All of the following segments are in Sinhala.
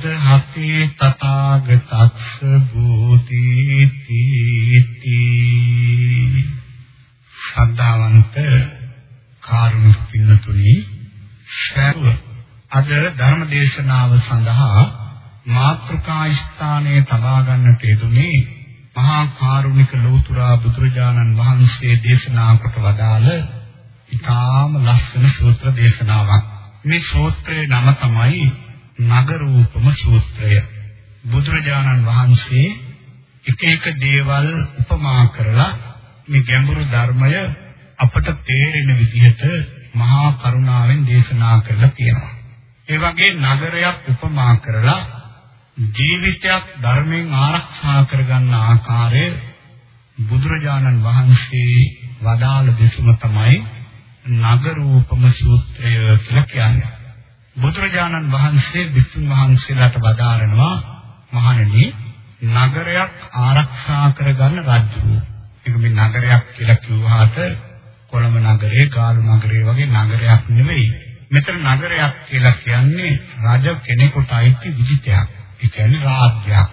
සද්දහති තථාගතස්ස භූතිති ශ්‍රද්ධාවන්ත කාරුණික පින්නතුනි ශරුව අද ධර්ම දේශනාව සඳහා මාත්‍රකා ස්ථානයේ තබා ගන්නට යෙදුනේ මහා කාරුණික ලෝතුරා බුදුරජාණන් වහන්සේ දේශනා කොට වදාළ ඊටාම ලස්සන සූත්‍ර දේශනාවක්. මේ සූත්‍රයේ නම තමයි නගරූපම සූත්‍රය. බුදුරජාණන් වහන්සේ එක එක දේවල් උපමා කරලා මේ ගැඹුරු ධර්මය අපට තේරෙන විදිහට මහා කරුණාවෙන් දේශනා කරලා තියෙනවා. ඒ වගේ නගරයක් උපමා කරලා ජීවිතයක් ධර්මයෙන් ආරක්ෂා කරගන්න ආකාරය බුදුරජාණන් වහන්සේ වදාළ දෙසුම තමයි නගරූපම සූත්‍රය කියලා කියන්නේ. බුදුරජාණන් වහන්සේ විසුන් වහන්සේලාට වදාරනවා මහණෙනි නගරයක් ආරක්ෂා කරගන්න රජු. ඒක මේ නගරයක් කියලා කිව්වහට කොළඹ නගරේ, ගාලු නගරේ වගේ නගරයක් නෙවෙයි. මෙතන නගරයක් කියලා කියන්නේ රජ කෙනෙකුට අයිති විජිතයක්. ඒ කියන්නේ රාජ්‍යයක්.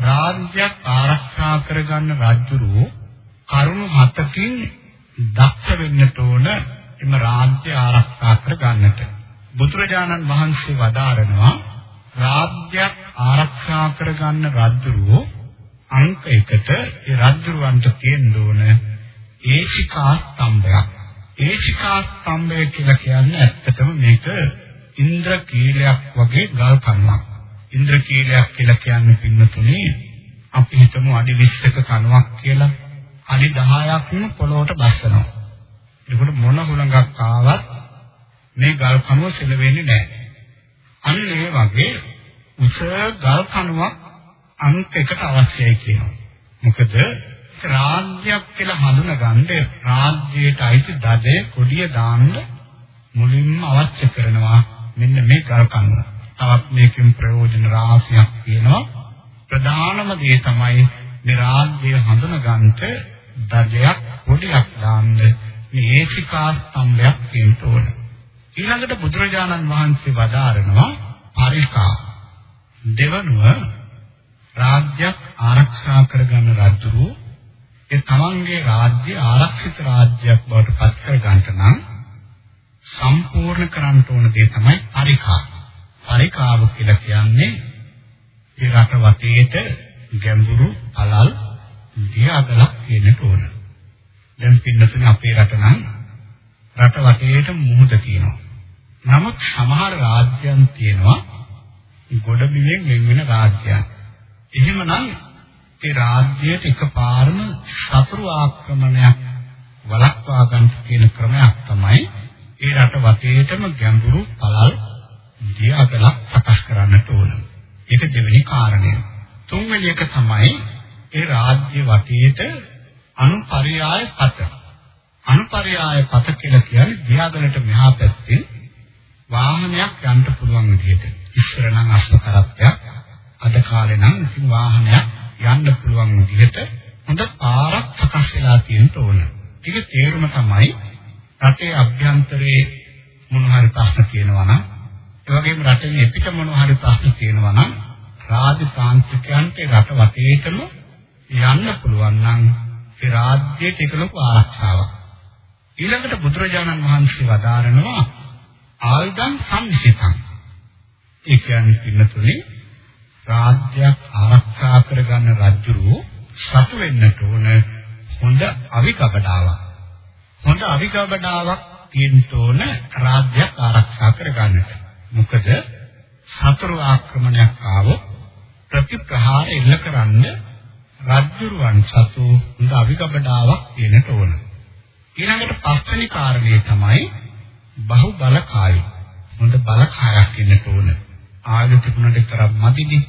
රාජ්‍යයක් ආරක්ෂා කරගන්න රජුරු කරුණු හතකින් දක්ෂ වෙන්නට ඕන එම රාජ්‍ය ආරක්ෂා කරගන්නට. බුදුරජාණන් වහන්සේ වදාරනවා රාජ්‍යයක් ආරක්ෂා කරගන්න රජුරු අංක 1ට ඒ රජුරවන්ට තියෙන්න ඕන ඒචිකා ස්තම්භයක්. ඒචිකා ස්තම්භය කියලා කියන්නේ ඇත්තටම මේක ඉන්ද්‍ර කීලයක් වගේ ගල් කණුවක්. ඉන්ද්‍ර කීලයක් කියලා කියන්නේ පින්නතුනේ අපි හිතමු අඩි 20ක කණුවක් කියලා අඩි 10ක්ම පොළොවට බස්සනවා. ඒකට මොන හුලඟක් ආවත් මේ ගල් කණුව සෙලවෙන්නේ නැහැ. අන්න ඒ වගේ උස ගල් කණුවක් අංක එකට අවශ්‍යයි කියනවා. මොකද රාජ්‍යයක් කියලා හඳුනගන්න රාජ්‍යයට අයිති දඩේ කොඩිය දාන්න මුලින්ම අවශ්‍ය කරනවා මෙන්න මේ ගල් කණුව. තවත් මේකෙන් ප්‍රයෝජන රාශියක් තියෙනවා. ප්‍රධානම දේ තමයි මේ රාජ්‍යය හඳුනගන්නට දඩයක් කොඩියක් දාන්න මේ ඒසිකා ස්තම්භයක් තියෙන්න ඕන. ඊළඟට බුදුරජාණන් වහන්සේ වදාරනවා පරිකා දෙවනුව රාජ්‍යයක් ආරක්ෂා කරගන්න රජුරු ඒ තමන්ගේ රාජ්‍ය ආරක්ෂිත රාජ්‍යයක් බවට පත් කර ගන්නට නම් සම්පූර්ණ කරන්න ඕන දේ තමයි පරිකා. පරිකාව කියලා කියන්නේ ඒ රට වටේට ගැඹුරු අලල් දියාගලක් තියෙන්නට ඕන. දැන් පින්නතුනේ අපේ රට නම් රට වටේට මුහුද තියෙනවා. නමුත් සමහර රාජ්‍යයන් තියෙනවා ගොඩබිමෙන් වෙන වෙන රාජ්‍යයන්. එහෙමනම් ඒ රාජ්‍යයට එකපාරම සතුරු ආක්‍රමණයක් වළක්වා ගන්න කියන ක්‍රමයක් තමයි ඒ රට වටේටම ගැඹුරු පළල් දියාගලක් සකස් කරන්නට ඕන. ඒක දෙවෙනි කාරණය. තුන්වෙනි එක තමයි ඒ රාජ්‍ය වටේට අනුපරියාය පත. අනුපරියාය පත කියලා කියන්නේ දියාගලට මෙහා පැත්තේ වාහනයක් යන්න පුළුවන් විදිහට. ඉස්සර නම් අස්වකරත්වයක් අද කාලේ නම් ඉතින් වාහනයක් යන්න පුළුවන් විදිහට හොඳ පාරක් සකස් වෙලා තියෙන්න ඕන. ඒක තේරුම තමයි රටේ අභ්‍යන්තරයේ මොන හරි ප්‍රශ්න තියෙනවා නම් ඒ වගේම රටේ පිට මොන හරි ප්‍රශ්න තියෙනවා නම් රාජ්‍ය තාන්ත්‍රිකයන්ට රට වටේටම යන්න පුළුවන් නම් ඒ රාජ්‍යයට ඒක ලොකු ආරක්ෂාවක්. ඊළඟට බුදුරජාණන් වහන්සේ වදාරනවා ආයුධං සංසිතං. ඒ කියන්නේ පින්නතුනේ රාජ්‍යයක් ආරක්ෂා කරගන්න රජුරු සතු වෙන්නට ඕන හොඳ අවිකබඩාවක්. හොඳ අවිකබඩාවක් තියෙන්න ඕන රාජ්‍යයක් ආරක්ෂා කරගන්නට. මොකද සතුරු ආක්‍රමණයක් ආවොත් ප්‍රතිප්‍රහාර එල්ල කරන්න රජුරුවන් සතු හොඳ අවිකබඩාවක් තියෙන්නට ඕන. ඊළඟට පස්වෙනි කාරණේ තමයි බහු බල කාය. හොඳ බල කායක් ඉන්නට ඕන. ආයුධ තිබුණට විතරක් මදිනේ.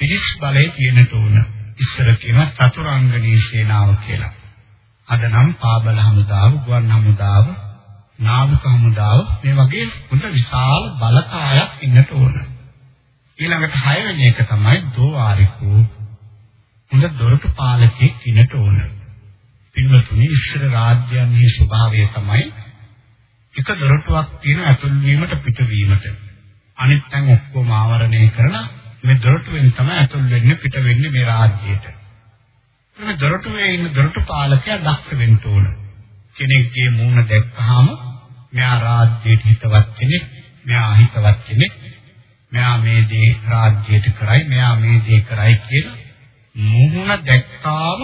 පිරිස් බලය තියෙනට ඕන. ඉස්සර කියන චතුරාංගනී සේනාව කියලා. අද නම් පාබල හමුදාව, ගුවන් හමුදාව, නාවික හමුදාව මේ වගේ හොඳ විශාල බලකායක් ඉන්නට ඕන. ඊළඟට හයවෙනි එක තමයි දෝවාරිකෝ හොඳ දොරටු පාලකෙක් ඉන්නට ඕන. පින්වතුනි ඉස්සර රාජ්‍යයන්හි ස්වභාවය තමයි එක දොරටුවක් තියෙන ඇතුල් වීමට පිටවීමට. අනිත් තැන් ඔක්කොම ආවරණය කරලා මේ දොරටුවෙන් තමයි ඇතුල් වෙන්නේ පිට වෙන්නේ මේ රාජ්‍යයට. මේ දොරටුවේ ඉන්න දොරටු පාලකයා දක්ෂ වෙන්න ඕන. කෙනෙක්ගේ මූණ දැක්කහම මෙයා රාජ්‍යයට හිතවත් කෙනෙක්, මෙයා හිතවත් කෙනෙක්, මෙයා මේ දේ රාජ්‍යයට කරයි, මෙයා මේ දේ කරයි කියලා මූණ දැක්කාම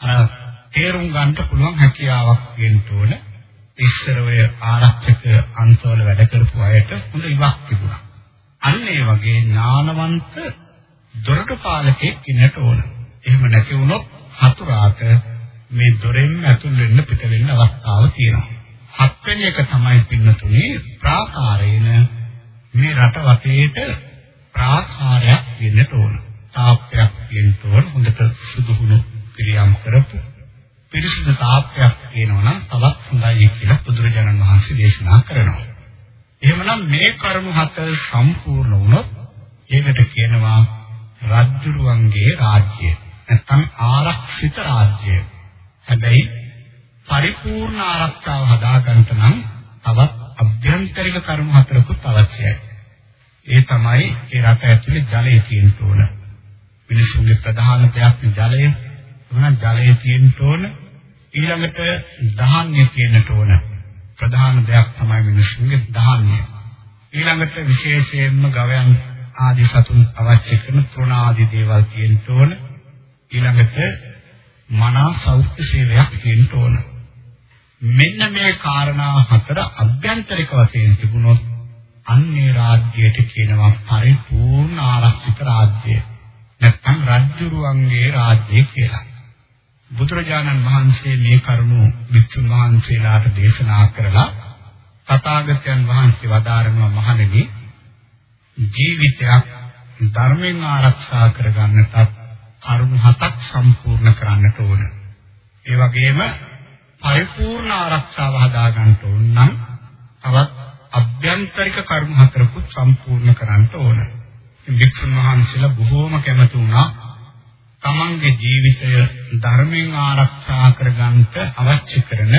අර තේරුම් ගන්න පුළුවන් හැකියාවක් තියෙන්න ඕන. ඉස්සර ඔය ආරක්ෂක අන්තවල වැඩ කරපු අයට හොඳ ඉවක් තිබුණා. අන්න ඒ වගේ ඥානවන්ත දොරටු පාලකෙක් ඉන්නට ඕන. එහෙම නැති වුණොත් හතුරාට මේ දොරෙන් ඇතුල් වෙන්න පිට වෙන්න අවස්ථාව තියෙනවා. හත්වෙනි එක තමයි පින්නතුනේ ප්‍රාකාරේන මේ රට වටේට ප්‍රාකාරයක් වෙන්නට ඕන. තාප්පයක් තියෙන්න ඕන. හොඳට සුදුහුණු ක්‍රියාම් කරපු පිරිසිදු තාප්පයක් තියෙනවා නම් තවත් හොඳයි කියලා බුදුරජාණන් වහන්සේ දේශනා කරනවා. එහෙමනම් මේ කරුණු හත සම්පූර්ණ වුණොත් ඒකට කියනවා රජුරුවන්ගේ රාජ්‍යය. නැත්නම් ආරක්ෂිත රාජ්‍යය. හැබැයි පරිපූර්ණ ආරක්ෂාව හදාගන්න නම් තවත් අභ්‍යන්තරික කරුණු හතරකුත් අවශ්‍යයි. ඒ තමයි ඒ රට ඇතුලේ ජලය තියෙන්න ඕන. මිනිසුන්ගේ ප්‍රධාන දෙයක් ජලය. එහෙනම් ජලය තියෙන්න ඕන. ඊළඟට ධාන්‍ය තියෙන්න ඕන. ප්‍රධාන දෙයක් තමයි මිනිසුන්ගේ ධාන්‍ය. ඊළඟට විශේෂයෙන්ම ගවයන් ආදී සතුන් අවශ්‍ය කරන තෘණ ආදී දේවල් තියෙන්න ඕන. ඊළඟට මනා සෞඛ්‍ය සේවයක් තියෙන්න ඕන. මෙන්න මේ කාරණා හතර අභ්‍යන්තරික වශයෙන් තිබුණොත් අන්නේ රාජ්‍යයට කියනවා පරිපූර්ණ ආරක්ෂිත රාජ්‍යය. නැත්නම් රජුරුවන්ගේ රාජ්‍යය කියලා. බුදුරජාණන් වහන්සේ මේ කරුණු වික්ෂුන් වහන්සේලාට දේශනා කරලා තථාගතයන් වහන්සේ වදාරනවා මහණෙනි ජීවිතයක් ධර්මයෙන් ආරක්ෂා කරගන්නටත් කරුණු හතක් සම්පූර්ණ කරන්නට ඕන. ඒ වගේම පරිපූර්ණ ආරක්ෂාව හදා ගන්නට ඕන නම් තවත් අභ්‍යන්තරික කරුණු හතරකුත් සම්පූර්ණ කරන්න ඕන. වික්ෂුන් වහන්සේලා බොහෝම කැමති වුණා තමන්ගේ ජීවිතය ධර්මයෙන් ආරක්ෂා කරගන්නට අවශ්‍ය කරන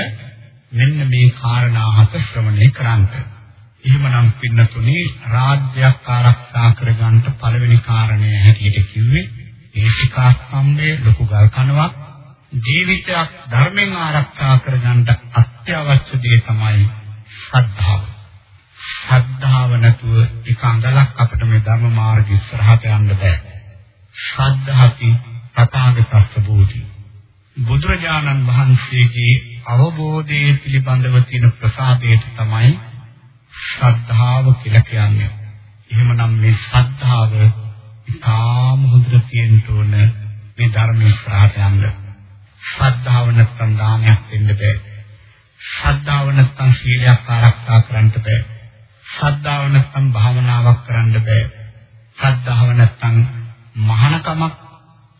මෙන්න මේ කාරණා හත ශ්‍රවණය කරන්ට. එහෙමනම් පින්නතුනේ රාජ්‍යයක් ආරක්ෂා කරගන්නට පළවෙනි කාරණය හැටියට කිව්වේ ඒසිකා සම්මේ ලොකු ගල් කනවක් ජීවිතයක් ධර්මයෙන් ආරක්ෂා කරගන්න අත්‍යවශ්‍ය දේ තමයි ශ්‍රද්ධාව. ශ්‍රද්ධාව නැතුව එක අඟලක් අපිට මේ ධර්ම මාර්ගය ඉස්සරහට යන්න බෑ. ශ්‍රද්ධාති තථාගතස්ස බෝධි. බුදුරජාණන් වහන්සේගේ අවබෝධයේ පිළිබඳව තියෙන ප්‍රසාදයට තමයි ශ්‍රද්ධාව කියලා කියන්නේ. එහෙමනම් මේ ශ්‍රද්ධාව ඉතාම හොඳට තියෙන්න ඕන මේ ධර්මයේ ප්‍රාට යන්න. ශ්‍රද්ධාව නැත්නම් දානයක් දෙන්න බෑ. ශ්‍රද්ධාව නැත්නම් සීලයක් ආරක්ෂා කරන්න බෑ. ශ්‍රද්ධාව නැත්නම් භාවනාවක් කරන්න බෑ. ශ්‍රද්ධාව නැත්නම් මහානකමක්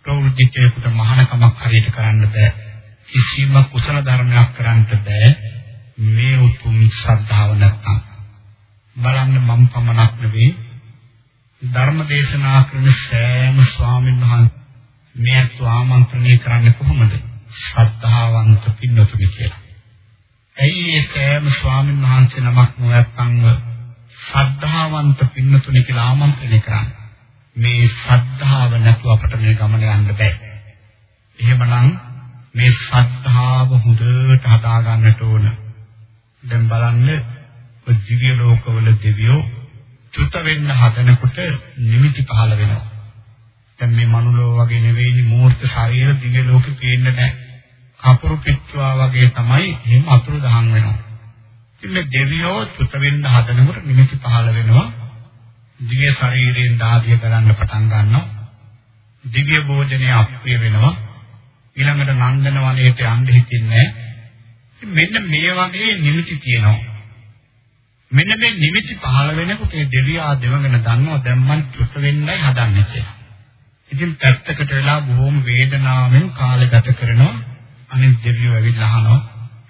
ප්‍රවෘත්තියකට මහානකමක් හරියට කරන්න බෑ. කිසිම කුසල ධර්මයක් කරන්න බෑ. මේ උතුම් ශ්‍රද්ධාව නැත්නම් බලන්න මම පමණක් නෙවෙයි ධර්ම දේශනා කරන සෑම ස්වාමීන් වහන්සේ මෙයත් ආමන්ත්‍රණය කරන්නේ කොහොමද? ශ්‍රද්ධාවන්ත පින්නතුනි කියලා. ඇයි ඒ සෑම ස්වාමීන් වහන්සේ නමක් නොයත්න්ව ශ්‍රද්ධාවන්ත පින්නතුනි කියලා ආමන්ත්‍රණය කරන්නේ? මේ ශ්‍රද්ධාව නැතුව අපට මේ ගමන යන්න බෑ. එහෙමනම් මේ ශ්‍රද්ධාව හොඳට හදා ගන්නට ඕන. දැන් බලන්න දිව්‍ය ලෝකවල දෙවියෝ චුත වෙන්න හදනකොට නිමිති පහළ වෙනවා. දැන් මේ මනුලෝ වගේ නෙවෙයි මූර්ත ශරීර දිව්‍ය ලෝකෙ පේන්නේ නැහැ. කපුරු පිට්ටුවා වගේ තමයි එහෙම අතුරු දහන් වෙනවා. ඉතින් මේ දෙවියෝ චුත වෙන්න හදනකොට නිමිති පහළ වෙනවා. දිව්‍ය ශරීරයෙන් දාදිය ගලන්න පටන් ගන්නවා. දිව්‍ය භෝජනය අප්‍රිය වෙනවා. ඊළඟට නන්දන වනයේට යන්න හිතින්නේ මෙන්න මේ වගේ නිමිති තියෙනවා. මෙන්න මේ නිමිති පහළ වෙනකොට ඒ දෙවියා දෙවඟන දන්නවා දැන් මං චුත වෙන්නයි හදන්නේ කියලා. ඉතින් පැත්තකට වෙලා බොහොම වේදනාවෙන් කාලය ගත කරනවා. අනිත් දෙවියෝ ඇවිල්ලා අහනවා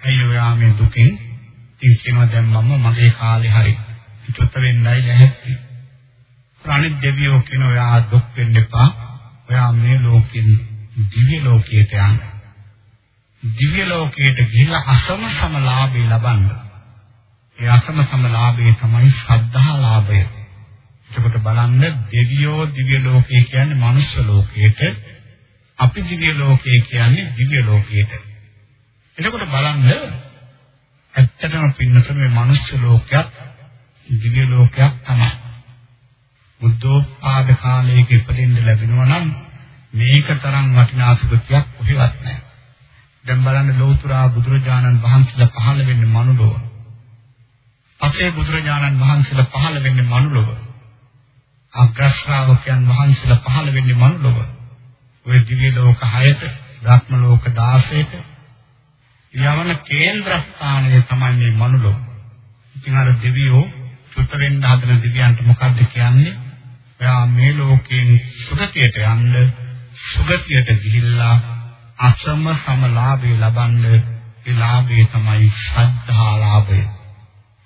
ඇයි ඔයා මේ දුකෙන් ඉතින් කියනවා දැන් මම මගේ කාලේ හරි චුත වෙන්නයි නැහැටි. අනිත් දෙවියෝ කියන ඔයා දුක් වෙන්න එපා. ඔයා මේ ලෝකෙන් දිව්‍ය ලෝකයට යන්න. දිව්‍ය ලෝකයට ගිහිල්ලා අසම සම ලාභය ලබන්න. ඒ අසම සම ලාභය තමයි ශ්‍රද්ධා ලාභය. එතකොට බලන්න දෙවියෝ දිව්‍ය ලෝකය කියන්නේ මනුෂ්‍ය ලෝකයට අපි දිව්‍ය ලෝකය කියන්නේ දිව්‍ය ලෝකයට. එතකොට බලන්න ඇත්තටම පින්නතර මේ මනුෂ්‍ය ලෝකයක් දිව්‍ය ලෝකයක් තමයි. බුද්ධෝත්පාද කාලයක ඉපදෙන්න ලැබෙනවා නම් මේක තරම් වටිනා සුගතියක් කොහෙවත් නැහැ. දැන් බලන්න ලෞතර බුදුරජාණන් වහන්සේලා පහළ වෙන්නේ මනුලොව. අපේ බුදුරජාණන් වහන්සේලා පහළ වෙන්නේ මනුලොව. අග්‍රශ්‍රාවකයන් වහන්සේලා පහළ වෙන්නේ මනුලොව. ওই දිව්‍ය ලෝක 6ට, ධාත්ම ලෝක 16ට යවන කේන්ද්‍රස්ථානය තමයි මේ මනුලොව. ඉතින් අර දෙවියෝ සුත වෙන්න හදන දිව්‍යයන්ට මොකද්ද කියන්නේ? එයා මේ ලෝකයෙන් සුගතියට යන්න සුගතියට ගිහිල්ලා අසම සමලාභය ලබන්න ඒ ලාභය තමයි ශ්‍රද්ධා ලාභය.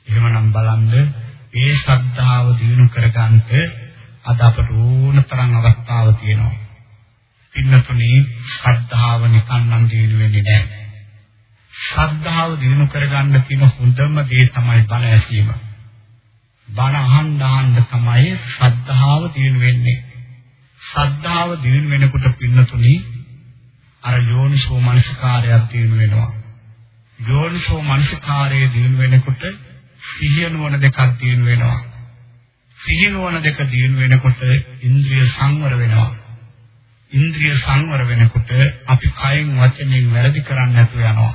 එහෙමනම් බලන්න මේ ශ්‍රද්ධාව දිනු කරගන්නට අද අපට ඕන තරම් අවස්ථාව තියෙනවා. පින්නතුනේ ශ්‍රද්ධාව නිකන් නම් දිනු වෙන්නේ නැහැ. ශ්‍රද්ධාව දිනු කරගන්න තියෙන හොඳම දේ තමයි බණ ඇසීම. බණ අහන්න අහන්න තමයි ශ්‍රද්ධාව දිනු වෙන්නේ. ශ්‍රද්ධාව දිනු වෙනකොට පින්නතුනි අර යෝනිසෝ මනසිකාරයක් දිනු වෙනවා. යෝනිසෝ මනසිකාරයේ දිනු වෙනකොට සිහිය නුවණ දෙකක් දිනු වෙනවා. සිහිය නුවණ දෙක දිනු වෙනකොට ඉන්ද්‍රිය සංවර වෙනවා. ඉන්ද්‍රිය සංවර වෙනකොට අපි කයෙන් වචනෙන් වැරදි කරන්නේ නැතුව යනවා.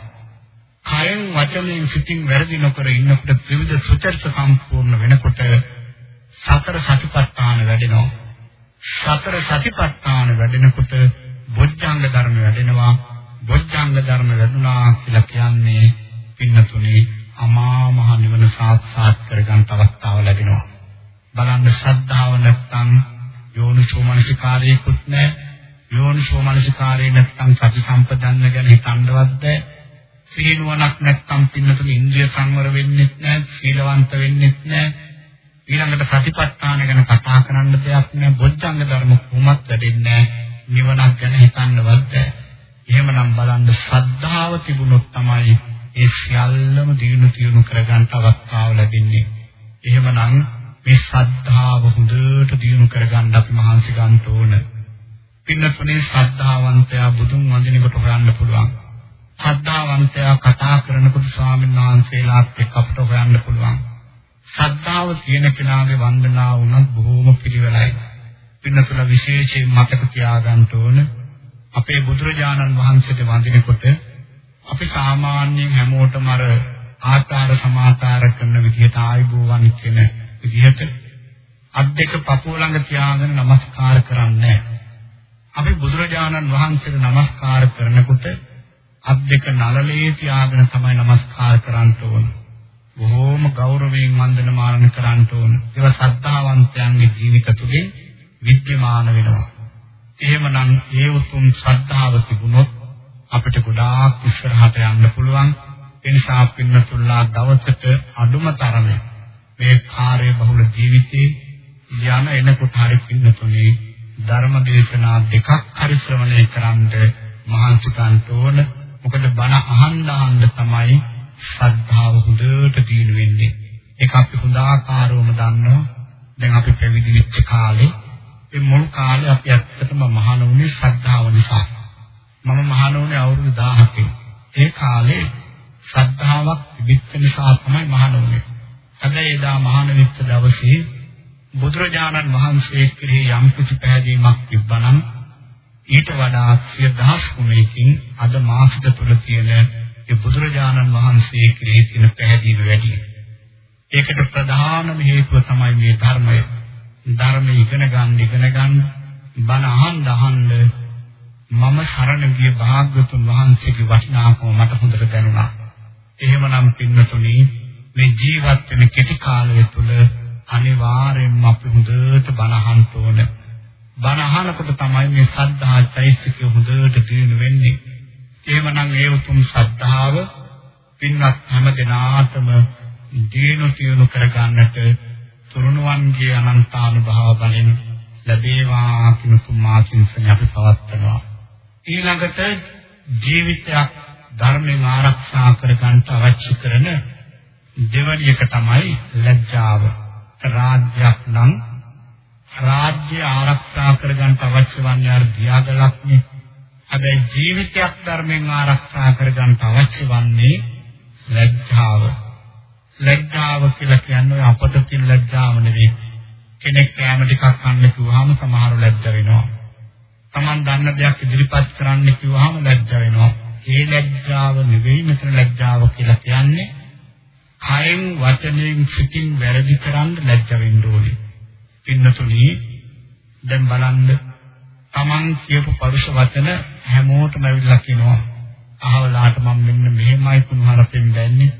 කයෙන් වචනයෙන් සිතින් වැරදි නොකර ඉන්නකොට ත්‍රිවිධ සුචරිත සම්පූර්ණ වෙනකොට සතර සතිපට්ඨාන වැඩෙනවා. සතර සතිපට්ඨාන වැඩෙනකොට බොජ්ජංග ධර්ම වැඩෙනවා. බොජ්ජංග ධර්ම වැඩුණා කියලා කියන්නේ පින්නතුනේ අමා මහ නිවන සාක්ෂාත් කරගන්න අවස්ථාව ලැබෙනවා. බලන්න ශ්‍රද්ධාව නැත්තම් යෝනිසෝ මනසිකාරයකුත් නැහැ. යෝනිසෝ මනසිකාරය නැත්තම් සති සම්පදන්න ගැන හිතන්නවත් බැහැ. සීනුවණක් නැත්නම් පින්නතුනේ ඉන්ද්‍රිය සංවර වෙන්නෙත් නැහැ, සීලවන්ත වෙන්නෙත් නැහැ. ඊළඟට ප්‍රතිපත්තාන ගැන කතා කරන්න දෙයක් නැහැ. බොද්ධංග ධර්ම කොහොමත් වැඩෙන්නේ නැහැ. නිවනක් ගැන හිතන්නවත් බැහැ. එහෙමනම් බලන්න ශ්‍රද්ධාව තිබුණොත් තමයි ඒ සියල්ලම දිනු තියුණු කරගන්න අවස්ථාව ලැබෙන්නේ. එහෙමනම් මේ ශ්‍රද්ධාව හොඳට දිනු කරගන්න අපි මහන්සි ගන්න ඕන. පින්නතුනේ ශ්‍රද්ධාවන්තයා බුදුන් වඳිනකොට හොයන්න පුළුවන්. ශ්‍රද්ධාවන්තයා කතා කරනකොට ස්වාමීන් වහන්සේලාත් එක්ක අපිට හොයන්න පුළුවන්. ශ්‍රද්ධාව තියෙන කෙනාගේ වන්දනාව උනත් බොහොම පිළිවෙලයි. පින්නතුල විශේෂයෙන් මතක තියාගන්න ඕන අපේ බුදුරජාණන් වහන්සේට වඳිනකොට අපි සාමාන්‍යයෙන් හැමෝටම අර ආකාර සමාකාර කරන විදිහට ආයිබෝවන් කියන විදිහට අත් දෙක පපුව ළඟ තියාගෙන নমස්කාර කරන්නේ අපි බුදුරජාණන් වහන්සේට নমස්කාර කරනකොට අත් දෙක නළලේ තියාගෙන තමයි নমස්කාර කරන්න ඕන. බොහෝම ගෞරවයෙන් වන්දනමාන කරන්න ඕන. ඒවා ශ්‍රද්ධාවන්තයන්ගේ ජීවිත තුළින් විද්‍යමාන වෙනවා. එහෙමනම් ඒ උතුම් ශ්‍රද්ධාව තිබුණොත් අපිට ගොඩාක් ඉස්සරහට යන්න පුළුවන්. ඒ නිසා පින්නතුල්ලා දවසට අඩුම තරමේ මේ කාර්ය බහුල ජීවිතේ යන එනකොට හරි පින්නතුනේ ධර්ම දේශනා දෙකක් හරි ශ්‍රවණය කරන්ද මහන්සි ගන්න ඕන. මොකද බණ අහන්න අහන්න තමයි ශ්‍රද්ධාව හොඳට දිනු වෙන්නේ. ඒක අපි හොඳ ආකාරවම දන්නවා. දැන් අපි පැවිදි වෙච්ච කාලේ ඒ මුල් කාලේ අපි ඇත්තටම මහාන වුණේ ශ්‍රද්ධාව නිසා. මම මහාන වුණේ අවුරුදු 17 ඒ කාලේ ශ්‍රද්ධාවක් තිබෙච්ච නිසා තමයි මහාන වුණේ. හැබැයි එදා මහාන වෙච්ච දවසේ බුදුරජාණන් වහන්සේ කෙරෙහි යම් කිසි පැහැදීමක් තිබ්බනම් ඊට වඩා සිය දහස් ගුණයකින් අද මාසික තුල තියෙන ඒ බුදුරජාණන් වහන්සේ කෙරෙහි තියෙන පැහැදිලි වැඩි. ඒකට ප්‍රධානම හේතුව තමයි මේ ධර්මය. ධර්මය ඉගෙන ගන්න ඉගෙන ගන්න බණ අහන්න අහන්න මම සරණ ගිය භාග්‍යතුන් වහන්සේගේ වටිනාකම මට හොඳට දැනුණා. එහෙමනම් පින්නතුනි මේ ජීවත් වෙන කෙටි කාලය තුළ අනිවාර්යෙන්ම අපි හොඳට බණ අහන්න ඕනේ. බණ අහනකොට තමයි මේ සද්ධා චෛතසිකය හොඳට දිනු වෙන්නේ. එහෙමනම් ඒ උතුම් ශ්‍රද්ධාව පින්වත් හැම දිනාටම දිනු තියුණු කරගන්නට තුරුණුවන්ගේ අනන්තානුභාව බලෙන් ලැබේවා කියන කුමාචින්සනේ අපි පවත්වනවා. ඊළඟට ජීවිතයක් ධර්මයෙන් ආරක්ෂා කරගන්න අවශ්‍ය කරන දෙවැනි එක තමයි ලැජ්ජාව. රාජ්‍යයක් නම් රාජ්‍ය ආරක්ෂා කරගන්න අවශ්‍ය වන්නේ අර ධ්‍යාගලක්නේ. හැබැයි ජීවිතයක් ධර්මයෙන් ආරක්ෂා කරගන්න අවශ්‍ය වන්නේ ලැජ්ජාව. ලැජ්ජාව කියලා කියන්නේ අපට තියෙන ලැජ්ජාව නෙවෙයි. කෙනෙක් කැම ටිකක් කන්න කිව්වහම සමහරව ලැජ්ජ වෙනවා. Taman දන්න දෙයක් ඉදිරිපත් කරන්න කිව්වහම ලැජ්ජ වෙනවා. ඒ ලැජ්ජාව නෙවෙයි මෙතන ලැජ්ජාව කියලා කියන්නේ. කයෙන් වචනයෙන් සිතින් වැරදි කරන්න ලැජ්ජ වෙන්න ඕනේ. පින්නතුනි දැන් බලන්න Taman කියපු පරුෂ වචන හැමෝටම ඇවිල්ලා කියනවා. අහවලාට මම මෙන්න මෙහෙමයි කුණහරපෙන් දැන්නේ.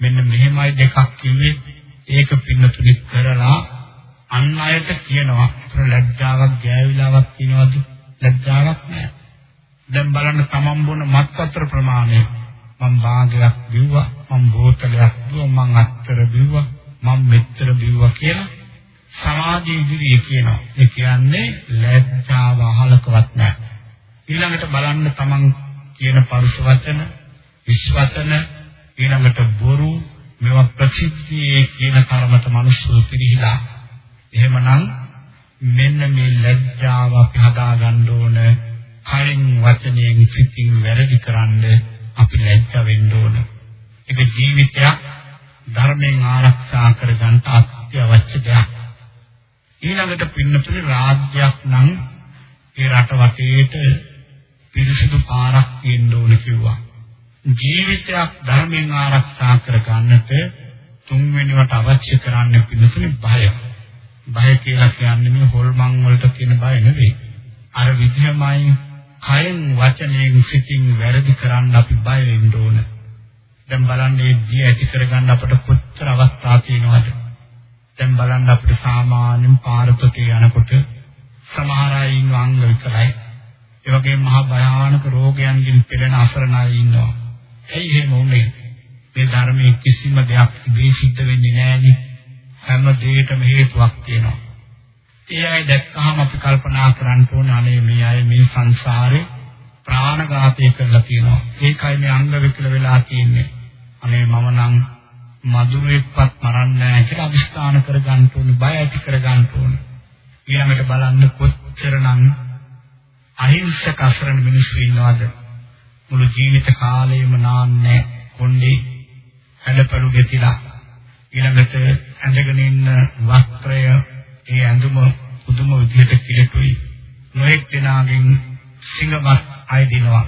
මෙන්න මෙහෙමයි දෙකක් කිව්වේ. ඒක පින්නතුනි කරලා අන් අයට කියනවා. ඒතර ලැජ්ජාවක් ගෑවිලාවක් කියනවද? ලැජ්ජාවක් නැහැ. දැන් බලන්න තමන් බොන මත් වතුර ප්‍රමාණය මම භාගයක් බිව්වා මම බෝතලයක් බිව්වා මම අත්තර බිව්වා මම මෙච්චර බිව්වා කියලා සමාජ ඉදිරියේ කියනවා ඒ කියන්නේ ලැජ්ජාව අහලකවත් නැහැ ඊළඟට බලන්න තමන් කියන පරුෂ වචන විශ්වචන ඊළඟට බොරු මේවා ප්‍රසිද්ධියේ කියන කර්මත මිනිස්සු පිළිහිලා එහෙමනම් මෙන්න මේ ලැජ්ජාව අපි හදා ගන්න ඕන කයින් වචනයෙන් සිතින් වැරදි කරන්න අපි ලැජ්ජ වෙන්න ඕන. ඒක ජීවිතයක් ධර්මයෙන් ආරක්ෂා කරගන්න අත්‍යවශ්‍ය දෙයක්. ඊළඟට පින්නතුනි රාජ්‍යයක් නම් ඒ රට වටේට පිරිසිදු පාරක් තියෙන්න ඕන කිව්වා. ජීවිතයක් ධර්මයෙන් ආරක්ෂා කරගන්නට තුන්වෙනිවට අවශ්‍ය කරන්නේ පින්නතුනි බය. බය කියලා කියන්නේ මේ හොල්මන් වලට කියන බය නෙවෙයි. අර විද්‍යමයි කයෙන් වචනයෙන් සිතින් වැරදි කරන්න අපි බය වෙන්න ඕන. දැන් බලන්න මේ දී ඇති කරගන්න අපට කොච්චර අවස්ථා තියෙනවද? දැන් බලන්න අපිට සාමාන්‍යයෙන් පාරතේ යනකොට සමහර අය ඉන්න අංග විකලයි. ඒ වගේම මහා භයානක රෝගයන්ගෙන් පෙළෙන අසරණ අය ඉන්නවා. ඇයි එහෙම වුනේ? මේ ධර්මයේ කිසිම දෙයක් ඉබේ සිද්ධ වෙන්නේ නැහැනේ. හැම දෙයකම හේතුවක් තියෙනවා. ඒ අය දැක්කහම අපි කල්පනා කරන්න ඕනේ අනේ මේ අය මේ සංසාරේ ප්‍රාණඝාතය කරලා තියෙනවා. ඒකයි මේ අංග විකල වෙලා තියෙන්නේ. අනේ මම නම් මధుරෙක්වත් මරන්නේ නැහැ කියලා අදිස්ථාන කර ගන්න ඕනේ, බය ඇති කර ගන්න ඕනේ. ඊළඟට බලන්න කොච්චරනම් අහිංසක අසරණ මිනිස්සු ඉන්නවද? මුළු ජීවිත කාලයම නාන්නේ කොණ්ඩේ හැඩපළු ගෙතිලා ඊළඟට ඇඳගෙන ඉන්න වස්ත්‍රය ඒ ඇඳුම පුදුම විදිහට කිලෙටුයි නොඑක් දෙනාගෙන් සිංගමත් අයදිනවා.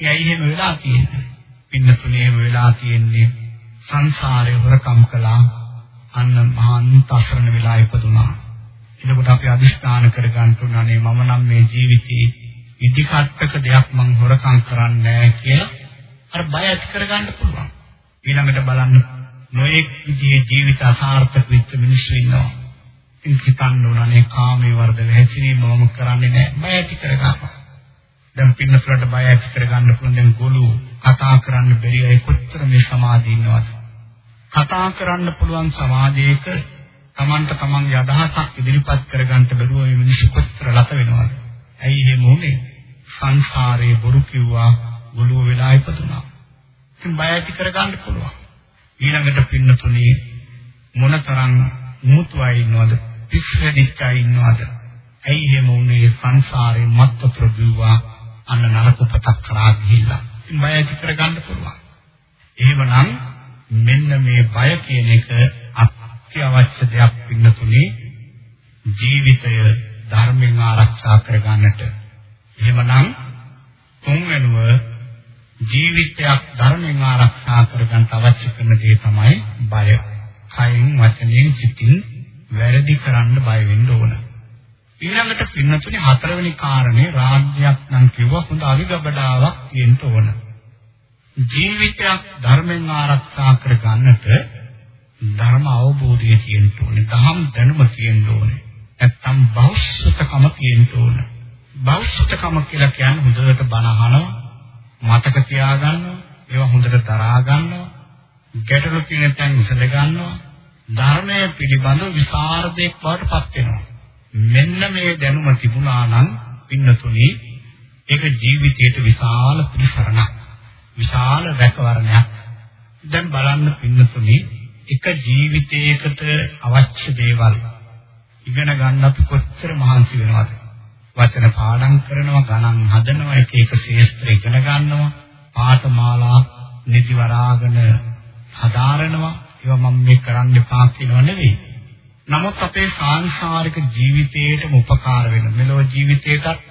ඒයි එහෙම වෙලා තියෙන්නේ. පින්නතුනේ එහෙම වෙලා තියෙන්නේ සංසාරේ හොරකම් කළා අන්න මහාන්ත අසරණ වෙලා ඉපදුනා. එතකොට අපි අදිස්ථාන කරගන්න උනානේ මම නම් මේ ජීවිතේ ඉදිකට්ටක දෙයක් මං හොරකම් කරන්නේ නැහැ කියලා අර බය ඇති කරගන්න පුළුවන්. ඊළඟට බලන්න නොඑක් විදිහේ ජීවිත අසාර්ථක වෙච්ච මිනිස්සු ඉන්නවා. හිතන්න ඕනනේ කාමයේ වර්ධන හැසිරීම මම කරන්නේ නැහැ. බය ඇති කරගන්න. දැන් පින්නතුලට බය ඇති කරගන්න පුළුවන් දැන් ගොළු කතා කරන්න බැරි අය කොච්චර මේ සමාජයේ ඉන්නවද? කතා කරන්න පුළුවන් සමාජයක Tamanට Tamanගේ අදහසක් ඉදිරිපත් කරගන්න බැරුව මේ මිනිස්සු කොච්චර ලත වෙනවද? ඇයි එහෙම උනේ? සංසාරේ බොරු කිව්වා ගොළුව වෙලා ඉපදුනා. ඉතින් බය ඇති කරගන්න පුළුවන්. ඊළඟට පින්නතුනේ මොනතරම් මුතුවයි ඉන්නවද? පිස්සෙදිච්චා ඉන්නවද? ඇයි එහෙම උනේ සංසාරේ මත්ත ප්‍රබුවා අන්න නරක උපතක් කරා ගිහිල්ලා. බය ඇති කරගන්න පුළුවන්. එහෙමනම් මෙන්න මේ බය කියන එක අත්‍යවශ්‍ය දෙයක් පින්නතුනේ ජීවිතය ධර්මයෙන් ආරක්ෂා කරගන්නට. එහෙමනම් තුන්වෙනුව ජීවිතයක් ධර්මයෙන් ආරක්ෂා කරගන්න අවශ්‍ය කරන දේ තමයි බය. කයින් වචනයෙන් සිතින් වැරදි කරන්න බය වෙන්න ඕන. ඊළඟට පින්නතුනේ හතරවෙනි කාරණේ රාජ්‍යයක් නම් කිව්වා හොඳ අවිගබඩාවක් තියෙන්න ඕන. ජීවිතයක් ධර්මයෙන් ආරක්ෂා කරගන්නට ධර්ම අවබෝධය තියෙන්න ඕනේ. දහම් දැනුම තියෙන්න ඕනේ. නැත්තම් බෞද්ධකම තියෙන්න ඕන. බෞද්ධකම කියලා කියන්නේ හොඳට බණ අහනවා, මතක තියාගන්නවා, ඒවා හොඳට දරා ගන්නවා, ගැටලු තියෙන තැන් විසඳ ගන්නවා, ධර්මයේ පිළිබඳ විසරදයක් බවට පත් වෙනවා. මෙන්න මේ දැනුම තිබුණා නම් පින්නතුනි ඒක ජීවිතයට විශාල පිළිසරණක්. විශාල රැකවරණයක්. දැන් බලන්න පින්නතුනි එක ජීවිතයකට අවශ්‍ය දේවල් ඉගෙන ගන්න අපි කොච්චර මහන්සි වෙනවද? වචන පාඩම් කරනවා, ගණන් හදනවා, එක එක ශාස්ත්‍ර ඉගෙන ගන්නවා, පාඨමාලා නිදි වරාගෙන හදාරනවා. ඒවා මම මේ කරන්න එපා කියනව නෙවෙයි. නමුත් අපේ සාංශාරික ජීවිතේටම උපකාර වෙන මෙලොව ජීවිතේටත්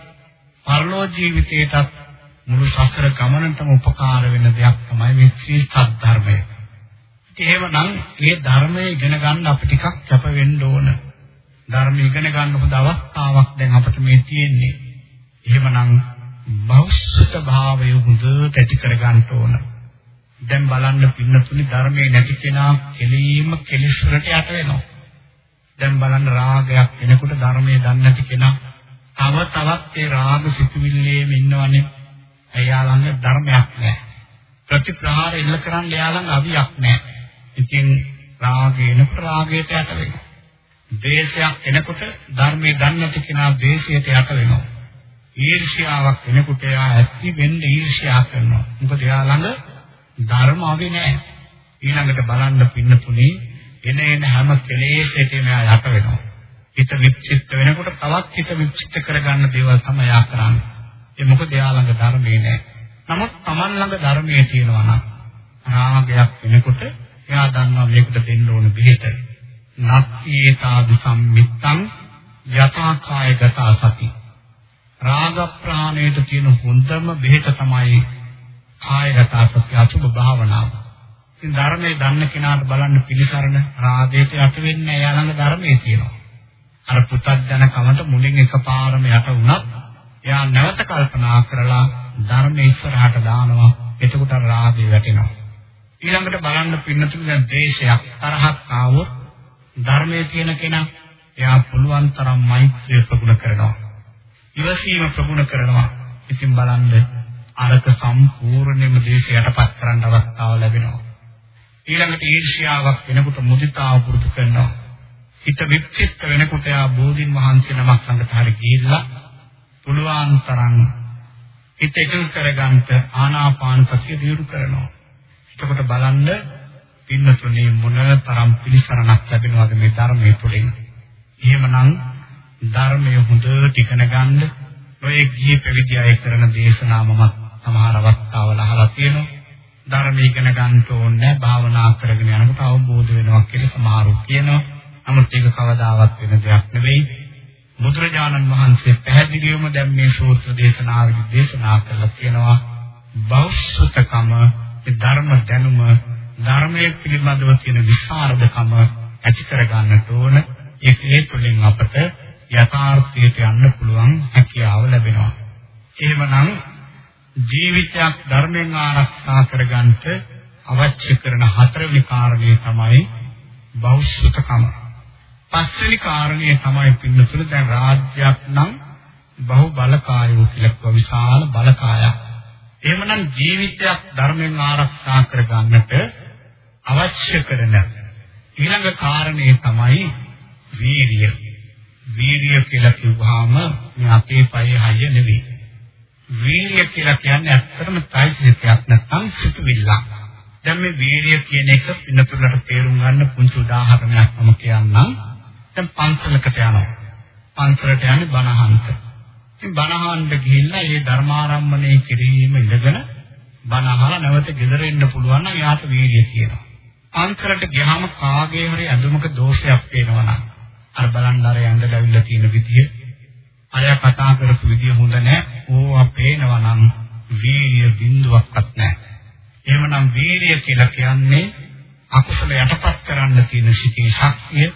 පරලෝ ජීවිතේටත් මුළු සසර ගමනටම උපකාර වෙන දෙයක් තමයි මේ ශ්‍රී සද්ධර්මය. එහෙමනම් මේ ධර්මය ඉගෙන ගන්න අපි ටිකක් කැප වෙන්න ඕන. ධර්මය ඉගෙන ගන්න හොඳ අවස්ථාවක් දැන් අපිට මේ තියෙන්නේ. එහෙමනම් බෞද්ධ භාවය හොඳට ඇති කර ගන්න ඕන. දැන් බලන්න පින්නතුනි ධර්මයේ නැති කෙනා කෙලීම කෙලිස් වලට යට වෙනවා. දැන් බලන්න රාගයක් එනකොට ධර්මයේ දන්නේ නැති කෙනා තව තවත් ඒ රාග සිතුවිල්ලේම ඉන්නවනේ. එයා ළඟ ධර්මයක් නැහැ. ප්‍රතිප්‍රහාර එල්ල කරන්න එයා ළඟ අවියක් නැහැ. ඉතින් රාගේන රාගයට යට වෙනවා. ද්වේෂයක් එනකොට ධර්මයේ දන්නේ නැති කෙනා ද්වේෂයට යට වෙනවා. ඊර්ෂ්‍යාවක් එනකොට එයා ඇති වෙන්න ඊර්ෂ්‍යා කරනවා. මොකද එයා ළඟ ධර්ම අවි නැහැ. ඊළඟට බලන්න පින්නතුනේ එන එන හැම කෙලෙසකටම එයා යට වෙනවා. හිත විචිත්ත වෙනකොට තවත් හිත විචිත්ත කරගන්න දේවල් තමයි යා කරන්නේ. ඒ මොකද එයා ළඟ ධර්මයේ නැහැ. නමුත් Taman ළඟ ධර්මයේ තියෙනවා නම් රාගයක් වෙනකොට එයා දන්නවා මේකට දෙන්න ඕන බෙහෙත. නත්ථීතාදි සම්මිත්තං යථාකායගත සති. රාග ප්‍රාණයට තියෙන හොඳම බෙහෙත තමයි කායගත සති අසුභ භාවනාව. ඉතින් ධර්මයේ දන්න කෙනාට බලන්න පිළිසරණ රාගයට යට වෙන්නේ එයා ළඟ ධර්මයේ තියෙනවා. අර පුතත්ජන කමට මුලින් එකපාරම යට වුණත් එයා නැවත කල්පනා කරලා ධර්මයේ ඉස්සරහට දානවා. එතකොට රාගය වැටෙනවා. ඊළඟට බලන්න පින්නතුනේ දැන් ද්වේෂයක් තරහක් ආවොත් ධර්මයේ තියෙන කෙනා එයා පුළුවන් තරම් මෛත්‍රිය ප්‍රගුණ කරනවා. ඉවසීම ප්‍රගුණ කරනවා. ඉතින් බලන්න අරක සම්පූර්ණයෙන්ම දේශයටපත් කරන්න අවස්ථාව ලැබෙනවා. ඊළඟට ඊර්ෂ්‍යාවක් වෙනකොට මුදිතාව පුරුදු කරනවා. හිත වික්ෂිප්ත වෙනකොට යා බෝධින් වහන්සේ නමක් ළඟට හරි ගිහිල්ලා පුළුවන් තරම් හිත එකඟ කරගන්න ආනාපාන සතිය දියුණු කරනවා. එතකොට බලන්න පින්නතුනේ මොන තරම් පිළිසරණක් ලැබෙනවද මේ ධර්මයේ තුලින්. එහෙමනම් ධර්මය හොඳට ඉගෙන ගන්න ඔය ගිහි පැවිදි අය කරන දේශනා මම සමහර අවස්ථාවල අහලා තියෙනවා. ධර්මය ඉගෙන ගන්න ඕනේ භාවනා කරගෙන යනකොට අවබෝධ වෙනවා කියලා සමහරු කියනවා. නමුත් ඒක කවදාවත් වෙන දෙයක් නෙවෙයි. බුදුරජාණන් වහන්සේ පැහැදිලිවම දැන් මේ සූත්‍ර දේශනාවේදී දේශනා කළා කියනවා බෞද්ධකම ධර්ම දැනුම ධර්මයේ පිළිබඳව තියෙන විසරදකම ඇති කර ගන්නට ඕන ඒක ඒ තුළින් අපට යථාර්ථයට යන්න පුළුවන් හැකියාව ලැබෙනවා එහෙමනම් ජීවිතයක් ධර්මයෙන් ආරක්ෂා කරගන්නට අවශ්‍ය කරන හතරවෙනි කාරණේ තමයි බෞද්ධකම පස්වෙනි කාරණේ තමයි පින්නතුල දැන් රාජ්‍යයක් නම් බහු බලකායෝ කියලා විශාල බලකායක් එහෙමනම් ජීවිතයක් ධර්මයෙන් ආරක්ෂා කරගන්නට අවශ්‍ය කරන ඊළඟ කාරණේ තමයි වීරිය. වීරිය කියලා කිව්වහම මේ අපේ පයේ හය නෙවෙයි. වීරිය කියලා කියන්නේ ඇත්තටම চৈতසිකයක් නැත්නම් සිතුවිල්ලක්. දැන් මේ වීරිය කියන එක පින්නතුලට තේරුම් ගන්න පුංචි උදාහරණයක් මම කියන්නම්. දැන් පන්සලකට යනවා. පන්සලට යන්නේ බණහන්ත. ඉතින් බණහන්ට ගිහිල්ලා ඒ ධර්මාරම්මණය කිරීම ඉඳගෙන බණ අහලා නැවත ගෙදර එන්න පුළුවන් නම් එයාට වීර්යය කියනවා. අන්තරට ගියාම කාගේ හරි ඇඳුමක දෝෂයක් පේනවා නම් අර බලන්න අර ඇඳලා ඇවිල්ලා තියෙන විදිය අරයා කතා කරපු විදිය හොඳ නැහැ. ඕවා පේනවා නම් වීර්ය බිඳුවක්වත් නැහැ. එහෙමනම් වීර්ය කියලා කියන්නේ අකුසල යටපත් කරන්න තියෙන සිතේ ශක්තිය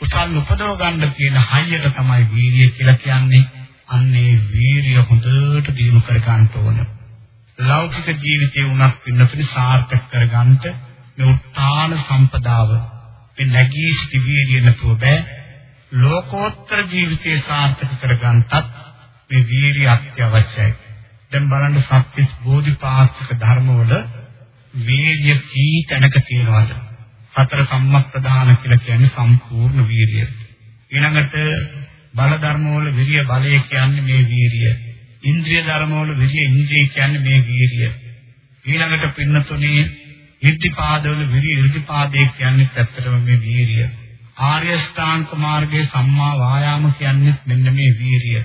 කුසල් උපදව ගන්න තියෙන හයියට තමයි වීර්ය කියලා කියන්නේ. අන්නේ වීරිය හොඳට දිනු කර ගන්න ඕන. ලෞකික ජීවිතේ උනත් පින්නතුනි සාර්ථක කර ගන්නට මේ උත්තාන සම්පදාව මේ නැගී සිටි වීරිය නැතුව බෑ. ලෝකෝත්තර ජීවිතය සාර්ථක කරගන්නත් මේ වීරිය අත්‍යවශ්‍යයි. දැන් බලන්න සත්‍විස් බෝධිපාක්ෂික ධර්මවල වීර්ය කී තැනක තියෙනවද? සතර සම්මප්‍රදාන කියලා කියන්නේ සම්පූර්ණ වීරිය. ඊළඟට බල ධර්මවල විරිය බලය කියන්නේ මේ වීරිය. ඉන්ද්‍රිය ධර්මවල විරිය ඉන්ද්‍රිය කියන්නේ මේ වීරිය. ඊළඟට පින්නතුනේ ඉර්ධිපාදවල විරිය ඉර්ධිපාදේ කියන්නේ පැත්තටම මේ වීරිය. ආර්ය ශ්‍රාංක මාර්ගයේ සම්මා වායාම කියන්නේ මෙන්න මේ වීරිය.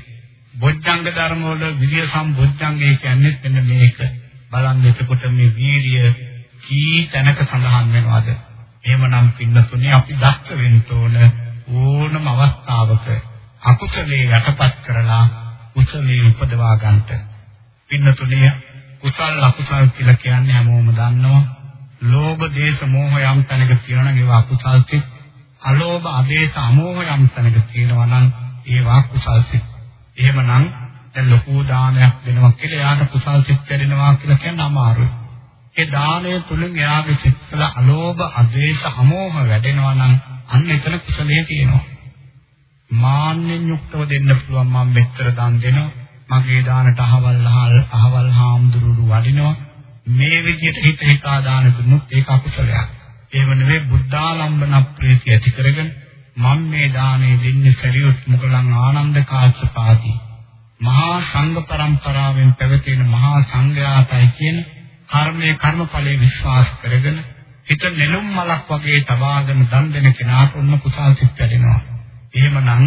බොජ්ජංග ධර්මවල විරිය සම්බොජ්ජංගය කියන්නේ මෙන්න මේක. බලන්න එතකොට මේ වීරිය කී තැනක සඳහන් වෙනවද? එහෙමනම් පින්නතුනේ අපි දක්ෂ වෙන්න ඕන ඕනම අවස්ථාවක අකුසලයේ යටපත් කරලා කුසලයේ උපදවා ගන්නට. පින්නතුනේ කුසල අකුසල කියලා කියන්නේ හැමෝම දන්නවා. ලෝභ, දේශ, මෝහ යම් තැනක තියෙනවා නම් ඒවා අකුසල් සිත්. අලෝභ, අදේශ, අමෝහ යම් තැනක තියෙනවා නම් ඒවා කුසල් සිත්. එහෙමනම් දැන් ලොකු දානයක් දෙනවා කියලා එයාට කුසල් සිත් වැඩෙනවා කියලා කියන්න අමාරුයි. ඒ දාණය තුලින් එයාගේ සිත්වල අලෝභ, අද්වේෂ, අමෝහ වැඩෙනවා නම් අන්න එතන කුසලයේ තියෙනවා. මාන්නෙන් යුක්තව දෙන්න පුළුවන් මම මෙච්චර දන් දෙනවා. මගේ දානට අහවල් අහවල් හාමුදුරුවෝ වඩිනවා. මේ විදිහට හිත හිතා දාන දුන්නොත් ඒක අකුසලයක්. එහෙම නෙවෙයි බුද්ධාලම්බන ප්‍රීතිය ඇති කරගෙන මම මේ දානේ දෙන්නේ සරියුත් මුගලන් ආනන්ද කාශ්‍යපාදී මහා සංඝ පරම්පරාවෙන් පැවතෙන මහා සංඝයාතයි කියන කර්මයේ කර්මඵලයේ විශ්වාස කරගෙන හිත නෙළුම් මලක් වගේ තබාගෙන දන් දෙන කෙනාට උන්න කුසල් සිත් වැඩෙනවා. එහෙමනම්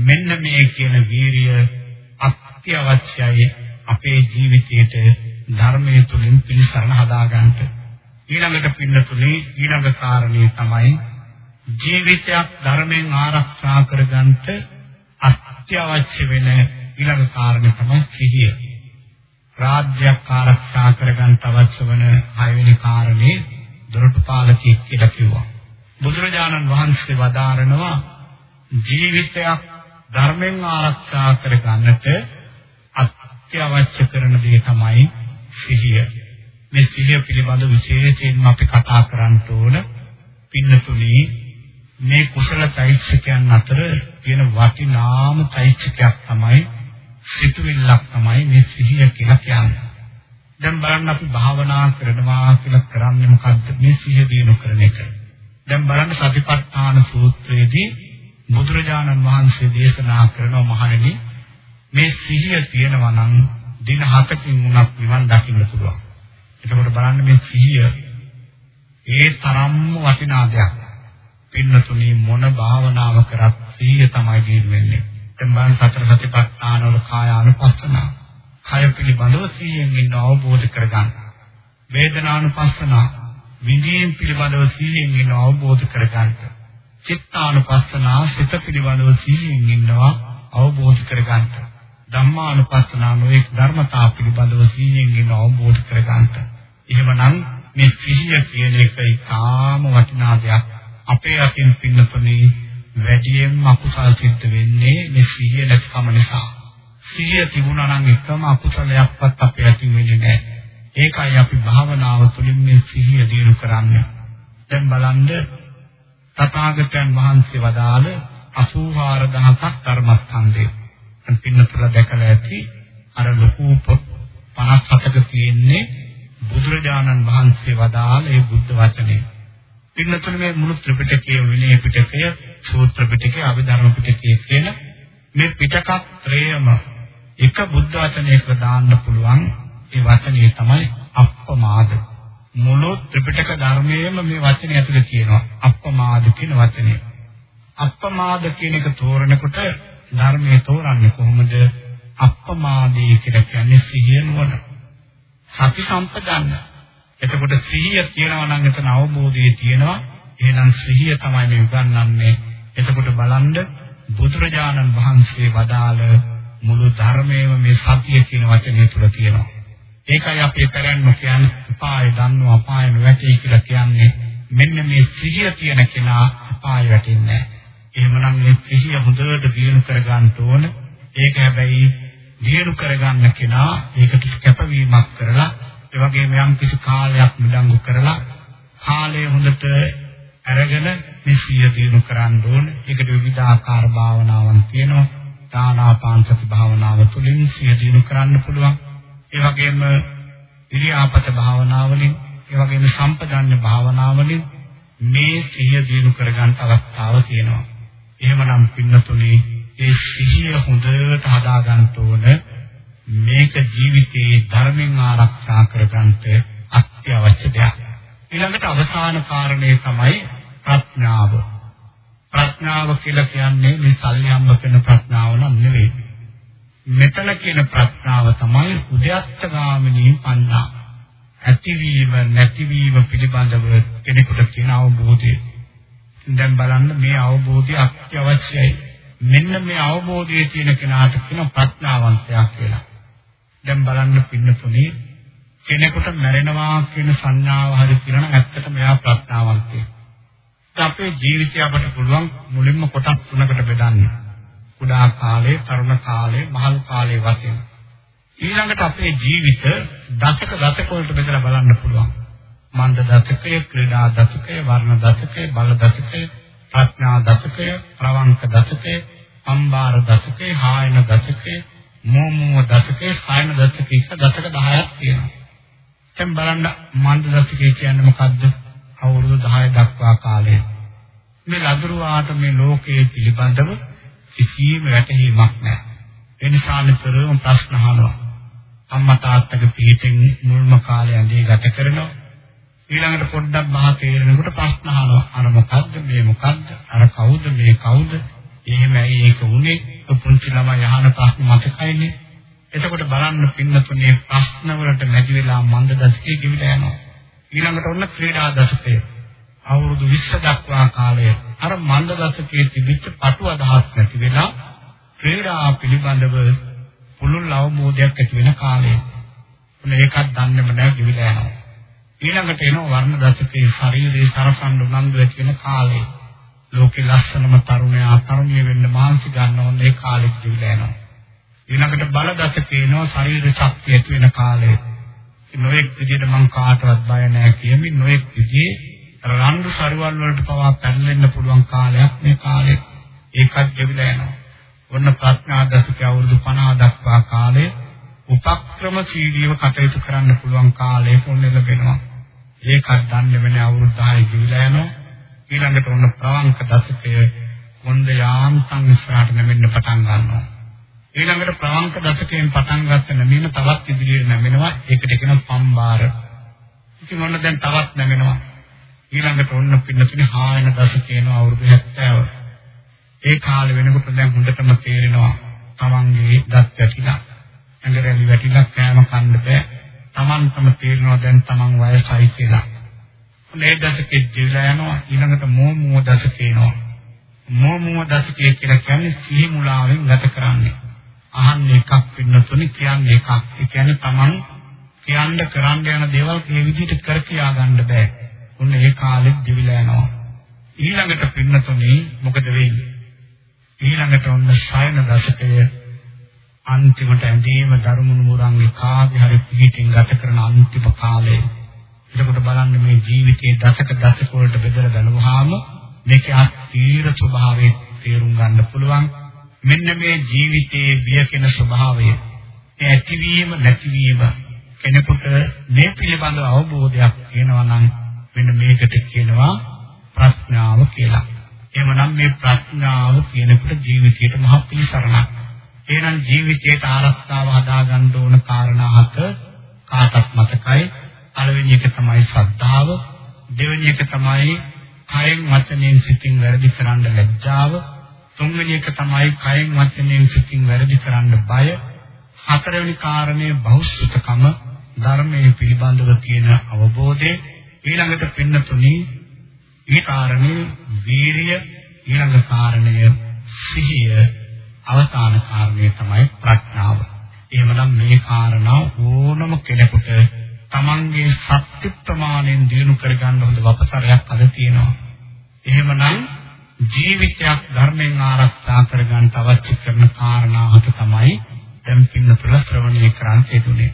මෙන්න මේ කියන වීරිය අත්‍යවශ්‍යයි අපේ ජීවිතයට ධර්මයේ තුලින් පිළිසරණ හදාගන්න. ඊළඟට පින්නතුනේ ඊළඟ කාරණේ තමයි ජීවිතයක් ධර්මයෙන් ආරක්ෂා කරගන්නට අත්‍යවශ්‍ය වෙන ඊළඟ කාරණේ තමයි සිහිය. රාජ්‍යයක් ආරක්ෂා කරගන්න අවශ්‍ය වන හයවෙනි කාරණේ දොරටුපාලකයෙක් කියලා කිව්වා. බුදුරජාණන් වහන්සේ වදාරනවා ජීවිතයක් ධර්මයෙන් ආරක්ෂා කරගන්නට අත්‍යවශ්‍ය කරන දේ තමයි සිහිය. මේ සිහිය පිළිබඳ විශේෂයෙන්ම අපි කතා කරන්න ඕන පින්නතුලී මේ කුසල චෛත්‍යයන් අතර තියෙන වටිනාම චෛත්‍යයක් තමයි සිතුවිල්ලක් තමයි මේ සිහිය කියලා කියන්නේ. දැන් බලන්න අපි භාවනා කරනවා කියලා කරන්නේ මොකද්ද? මේ සිහිය දිනු කරන එක. දැන් බලන්න සතිපට්ඨාන සූත්‍රයේදී බුදුරජාණන් වහන්සේ දේශනා කරන මහණෙනි මේ සිහිය තියෙනවා නම් දින 7කින් උනත් නිවන් දකින්න පුළුවන්. එතකොට බලන්න මේ සිහිය ඒ තරම්ම වටිනා දෙයක්. පින්නතුනි මොන භාවනාව කරත් සිහිය තමයි දිනු වෙන්නේ. දැන් බලන්න සතර සතිපට්ඨාන වල කායානුපස්සන. කය පිළිබඳව සිහියෙන් ඉන්න අවබෝධ කරගන්න. වේදනානුපස්සන විඳීම් පිළිබඳව සිහියෙන් ඉන්න අවබෝධ කරගන්න. චිත්තානුපස්සන සිත පිළිබඳව සිහියෙන් ඉන්නවා අවබෝධ කරගන්න. ධම්මානුපස්සන නොඑක් ධර්මතා පිළිබඳව සිහියෙන් ඉන්න අවබෝධ කරගන්න. එහෙමනම් මේ සිහිය කියන එක ඉතාම වටිනා දෙයක්. අපේ අතින් පින්නතුනේ වැඩියෙන්ම අකුසල් සිද්ධ වෙන්නේ මේ සිහිය නැතිකම නිසා. සිහිය තිබුණා නම් එකම අකුසලයක්වත් අපේ ඇති වෙන්නේ නැහැ. ඒකයි අපි භාවනාව තුළින් මේ සිහිය දිනු කරන්නේ. දැන් බලන්න තථාගතයන් වහන්සේ වදාළ 84000ක් ධර්මස්කන්ධය. පින්නතුල දැකලා ඇති අර ලොකු පොත් 57ක තියෙන්නේ බුදුරජාණන් වහන්සේ වදාළ ඒ බුද්ධ වචනේ. පින්නතුල මේ මුළු ත්‍රිපිටකයේ විනය පිටකය සූත්‍ර පිටකේ අභිධර්ම පිටකේ කියන මේ පිටකක් ත්‍රයම එක බුද්ධ වචනයක දාන්න පුළුවන් ඒ වචනේ තමයි අප්පමාද. මුළු ත්‍රිපිටක ධර්මයේම මේ වචනේ ඇතුලේ තියෙනවා අප්පමාද කියන වචනේ. අප්පමාද කියන එක තෝරනකොට ධර්මයේ තෝරන්නේ කොහොමද? අප්පමාදී කියලා කියන්නේ සිහිය නුවණ. සති සම්පදන්න එතකොට සිහිය තියෙනවා නම් එතන අවබෝධය තියෙනවා එහෙනම් සිහිය තමයි මේ උගන්වන්නේ එතකොට බලන්න බුදුරජාණන් වහන්සේ වදාළ මුළු ධර්මයේම මේ සතිය කියන වචනේ තුල තියෙනවා. ඒකයි අපි කරන්නේ කියන්නේ අපාය දන්නවා අපාය නොවැටේ කියලා කියන්නේ මෙන්න මේ සිහිය තියෙන කෙනා අපාය වැටෙන්නේ නැහැ. එහෙමනම් මේ සිහිය හොඳට දියුණු කරගන්න ඕන. ඒක හැබැයි දියුණු කරගන්න කෙනා ඒකට කැපවීමක් කරලා ඒ වගේම යම් කිසි කාලයක් මිඩංගු කරලා කාලය හොඳට අරගෙන මේ සිය දිනු කරන්න ඕන. ඒකට විවිධාකාර භාවනාවන් තියෙනවා. දානාපාන සති භාවනාව තුළින් සිය දිනු කරන්න පුළුවන්. ඒ වගේම ඉරියාපත භාවනාවලින්, ඒ වගේම සම්පජාන්‍ය භාවනාවලින් මේ සිහිය දිනු කරගන්න අවස්ථාව තියෙනවා. එහෙමනම් පින්නතුනේ ඒ සිහිය හොඳට හදාගන්න ඕන මේක ජීවිතයේ ධර්මයෙන් ආරක්ෂා කරගන්නට අත්‍යවශ්‍ය දෙයක්. ඊළඟට අවසාන කාරණේ තමයි ප්‍රඥාව. ප්‍රඥාව කියලා කියන්නේ මේ සල්ලියම්බ කරන ප්‍රඥාව නම් නෙවෙයි. මෙතන කියන ප්‍රඥාව තමයි උද්‍යත්ත ගාමිනී පඤ්ඤා. ඇතිවීම නැතිවීම පිළිබඳව කෙනෙකුට තියෙන අවබෝධය. දැන් බලන්න මේ අවබෝධය අත්‍යවශ්‍යයි. මෙන්න මේ අවබෝධයේ තියෙන කෙනාට කියන ප්‍රඥාවන්තයා කියලා. දැන් බලන්න පින්නතුනේ කෙනෙකුට මැරෙනවා කියන සංඥාව හරි කියලා නම් ඇත්තටම එයා ප්‍රඥාවන්තයෙක්. අපේ ජීවිතය අපට පුළුවන් මුලින්ම කොටස් තුනකට බෙදන්න. කුඩා කාලේ, තරුණ කාලේ, මහලු කාලේ වශයෙන්. ඊළඟට අපේ ජීවිත දශක දශක වලට බෙදලා බලන්න පුළුවන්. මන්ද දශකය, ක්‍රීඩා දශකය, වර්ණ දශකය, බල දශකය, ප්‍රඥා දශකය, ප්‍රවංක දශකය, අම්බාර දශකය, හායන දශකය, මෝමෝ දශකය, සායන දශකය කියලා දශක 10ක් තියෙනවා. දැන් බලන්න මන්ද දශකය කියන්නේ මොකද්ද? අවුරුදු 10 දක්වා කාලය. මේ ලදරුවාට මේ ලෝකයේ පිළිබඳව කිසිම වැටහීමක් නැහැ. ඒ නිසා නිතරම ප්‍රශ්න අහනවා. අම්මා තාත්තගේ පිටින් මුල්ම කාලය ඇඳේ ගත කරනවා. ඊළඟට පොඩ්ඩක් මහ තේරෙනකොට ප්‍රශ්න අහනවා. අර මොකද්ද මේ මොකද්ද? අර කවුද මේ කවුද? එහෙමයි ඒක උනේ. පුංචි ළමයි අහන ප්‍රශ්න මතකයිනේ. එතකොට බලන්න පින්නතුනේ ප්‍රශ්න වලට මැදි වෙලා මන්ද දශකයේ ගෙවිලා යනවා. ඊළඟට ඔන්න ක්‍රීඩා දශකය. අවුරුදු 20 දක්වා කාලය අර මන්ද දශකයේ තිබිච්ච පටු අදහස් නැති වෙලා ක්‍රීඩා පිළිබඳව පුළුල් අවබෝධයක් ඇති වෙන කාලය. ඔන්න ඒකත් දන්නේම නැහැ ගෙවිලා යනවා. ඊළඟට එනවා වර්ණ දශකයේ ශරීරයේ සරසන්න උනන්දු ඇති වෙන කාලය. ලෝකේ ලස්සනම තරුණයා තරුණිය වෙන්න මානසි ගන්න ඕන ඒ කාලෙත් ගෙවිලා යනවා. ඊළඟට බල දශකේ එනවා ශරීර ශක්තිය ඇති වෙන කාලය. නොඑක් විදිහට මං කාටවත් බය නැහැ කියමින් නොඑක් විදිහේ රණ්ඩු සරිවල් වලට පවා පැනලෙන්න පුළුවන් කාලයක් මේ කාලේ. ඒකත් ගෙවිලා යනවා. ඔන්න ප්‍රඥා දශකයේ අවුරුදු 50 දක්වා කාලේ උපක්‍රමශීලීව කටයුතු කරන්න පුළුවන් කාලයක ඔන්න ලැබෙනවා. ඒකත් දන්නේ වෙන අවුරුදු 10 ගෙවිලා යනවා. ඊළඟට ඔන්න ප්‍රවංක දශකය කොන්ද යාන්තම් ඉස්සරහට නැමෙන්න පටන් ගන්නවා. ඊළඟට ප්‍රවංක දශකයෙන් පටන් ගත්ත නැමීම තවත් ඉදිරියට නැමෙනවා. ඒකට කියනවා පම්බාර. ඉතින් ඔන්න දැන් තවත් නැමෙනවා. ඊළඟට ඔන්න පින්නතුනේ හායන දශකේන අවුරුදු 70. ඒ කාලේ වෙනකොට දැන් හොඳටම තේරෙනවා තමන්ගේ දත් වැටිලා ඇඟරැලි වැටිලා කෑම කන්න බෑ. තමන්ටම තේරෙනවා දැන් තමන් වයසයි කියලා. මේ දශකෙ ජීවිලා යනවා ඊළඟට මෝ මෝ දශකේ එනවා. මෝ මෝ දශකේ කියලා කියන්නේ සිහි මුලාවෙන් ගත කරන්නේ. අහන්නේ එකක් පින්නතුනි කියන්නේ එකක්. ඒ කියන්නේ තමන් කියන්න කරන්න යන දේවල් මේ විදිහට කර කියා ගන්න බෑ. ඔන්න ඒ කාලෙත් දිවිලා යනවා. ඊළඟට පින්නතුනි මොකද වෙන්නේ? ඊළඟට ඔන්න සයන දශකය අන්තිමට ඇඳීම ධර්මණු මුරන්ගේ කාගේ හරි පිටින් ගත කරන අන්තිම කාලය. එතකොට බලන්න මේ ජීවිතයේ දශක දශක වලට බෙදලා බලුවාම මේකේ අතීර ස්වභාවය තේරුම් ගන්න පුළුවන්. මෙන්න මේ ජීවිතයේ වියකෙන ස්වභාවය ඇතිවීම නැතිවීම කෙනෙකුට මේ පිළිබඳව අවබෝධයක් තියෙනවා නම් මෙන්න මේකට කියනවා ප්‍රඥාව කියලා. එහෙමනම් මේ ප්‍රඥාව කියනකොට ජීවිතයට මහ පිළිසරණක්. එහෙනම් ජීවිතයට ආරක්ෂාව හදාගන්න ඕන කාරණා හත කාටත් මතකයි. පළවෙනි එක තමයි ශ්‍රද්ධාව, දෙවෙනි එක තමයි කයෙන් වචනයෙන් සිතින් වැරදි කරන්න ලැජ්ජාව, තුන්වෙනි එක තමයි කයෙන් වචනයෙන් සිතින් වැරදි කරන්න බය, හතරවෙනි කාරණය බෞද්ධකම ධර්මයේ පිළිබඳව තියෙන අවබෝධය. ඊළඟට පින්නතුනි මේ කාරණේ වීරිය. ඊළඟ කාරණය සිහිය. අවසාන කාරණය තමයි ප්‍රඥාව. එහෙමනම් මේ කාරණා ඕනම කෙනෙකුට තමන්ගේ සත්‍ය ප්‍රමාණයෙන් දිනු කරගන්න හොඳ වපසරයක් අද තියෙනවා. එහෙමනම් ජීවිතයක් ධර්මයෙන් ආරක්ෂා කරගන්න අවශ්‍ය කරන කාරණා හත තමයි දැන් පින්නතුල ශ්‍රවණය කරන්න යෙදුනේ.